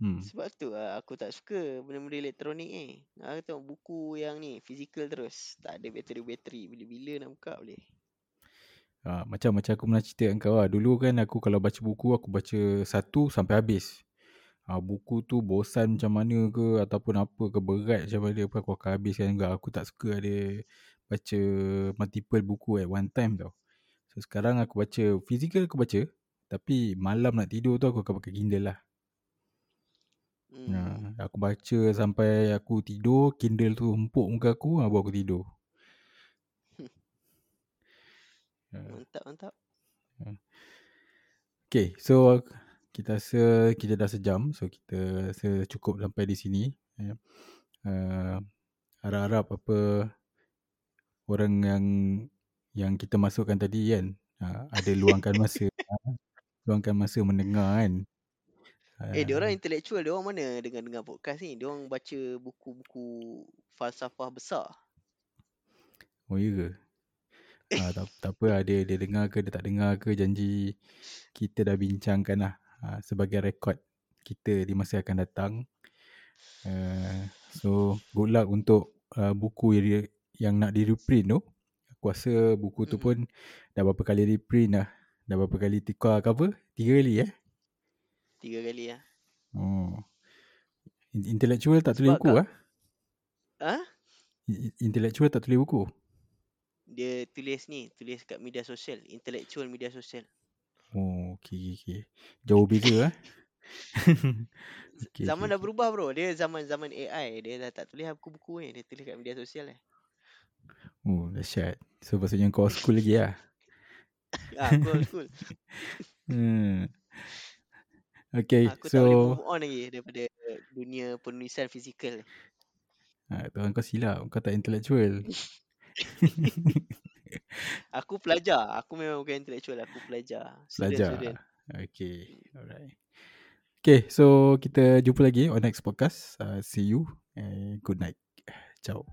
A: Hmm.
B: Sebab tu lah aku tak suka benda-benda elektronik ni. Aku tengok buku yang ni fizikal terus. Tak ada bateri-bateri. Bila-bila nak buka boleh.
A: Ha, macam macam aku pernah cerita dengan kau lah. Dulu kan aku kalau baca buku aku baca satu sampai habis. Ha, buku tu bosan macam mana ke ataupun apa ke berat macam mana pun aku akan habiskan juga. Aku tak suka ada baca multiple buku at one time tau. So sekarang aku baca physical aku baca tapi malam nak tidur tu aku akan pakai Kindle lah.
B: Hmm.
A: Ha, aku baca sampai aku tidur, Kindle tu empuk muka aku, ha, baru aku tidur.
B: Mantap mantap.
A: Okay, so kita rasa kita dah sejam. So kita rasa cukup sampai di sini. Uh, harap-harap apa orang yang yang kita masukkan tadi kan uh, ada luangkan masa uh, luangkan masa mendengar kan.
B: Eh, dia orang
A: Uh,
B: intellectual, dia orang mana dengar-dengar podcast ni? Dia orang baca buku-buku falsafah besar.
A: oh ya ke? Uh, tak, tak apa lah, dia, dia dengar ke dia tak dengar ke janji kita dah bincangkan lah uh, sebagai rekod kita di masa akan datang. Uh, so good luck untuk uh, buku yang, yang nak di reprint tu. Aku rasa buku tu pun dah berapa kali reprint dah. Dah berapa kali tukar cover? Tiga kali eh?
B: Tiga kali lah.
A: Oh. In- Intellectual tak tulis
B: Sebab
A: buku
B: kat-
A: ah?
B: Ha?
A: In- Intellectual tak tulis buku?
B: Dia tulis ni, tulis kat media sosial. Intellectual media sosial.
A: Oh, okay, okay. Jauh beza eh? okay,
B: zaman
A: okay,
B: dah berubah bro. Dia zaman-zaman AI. Dia dah tak tulis buku-buku ni. Dia tulis kat media sosial eh.
A: Oh, dahsyat. So, maksudnya kau school lagi lah?
B: Ah, cool, cool.
A: Hmm. Okay,
B: Aku tak boleh
A: so...
B: move on lagi daripada dunia penulisan fizikal.
A: Ha, tuan kau silap. Kau tak intellectual.
B: Aku pelajar. Aku memang bukan intellectual. Aku pelajar.
A: Belajar.
B: Student-student.
A: Okay, alright. Okay, so kita jumpa lagi on next podcast. Uh, see you and good night. Ciao.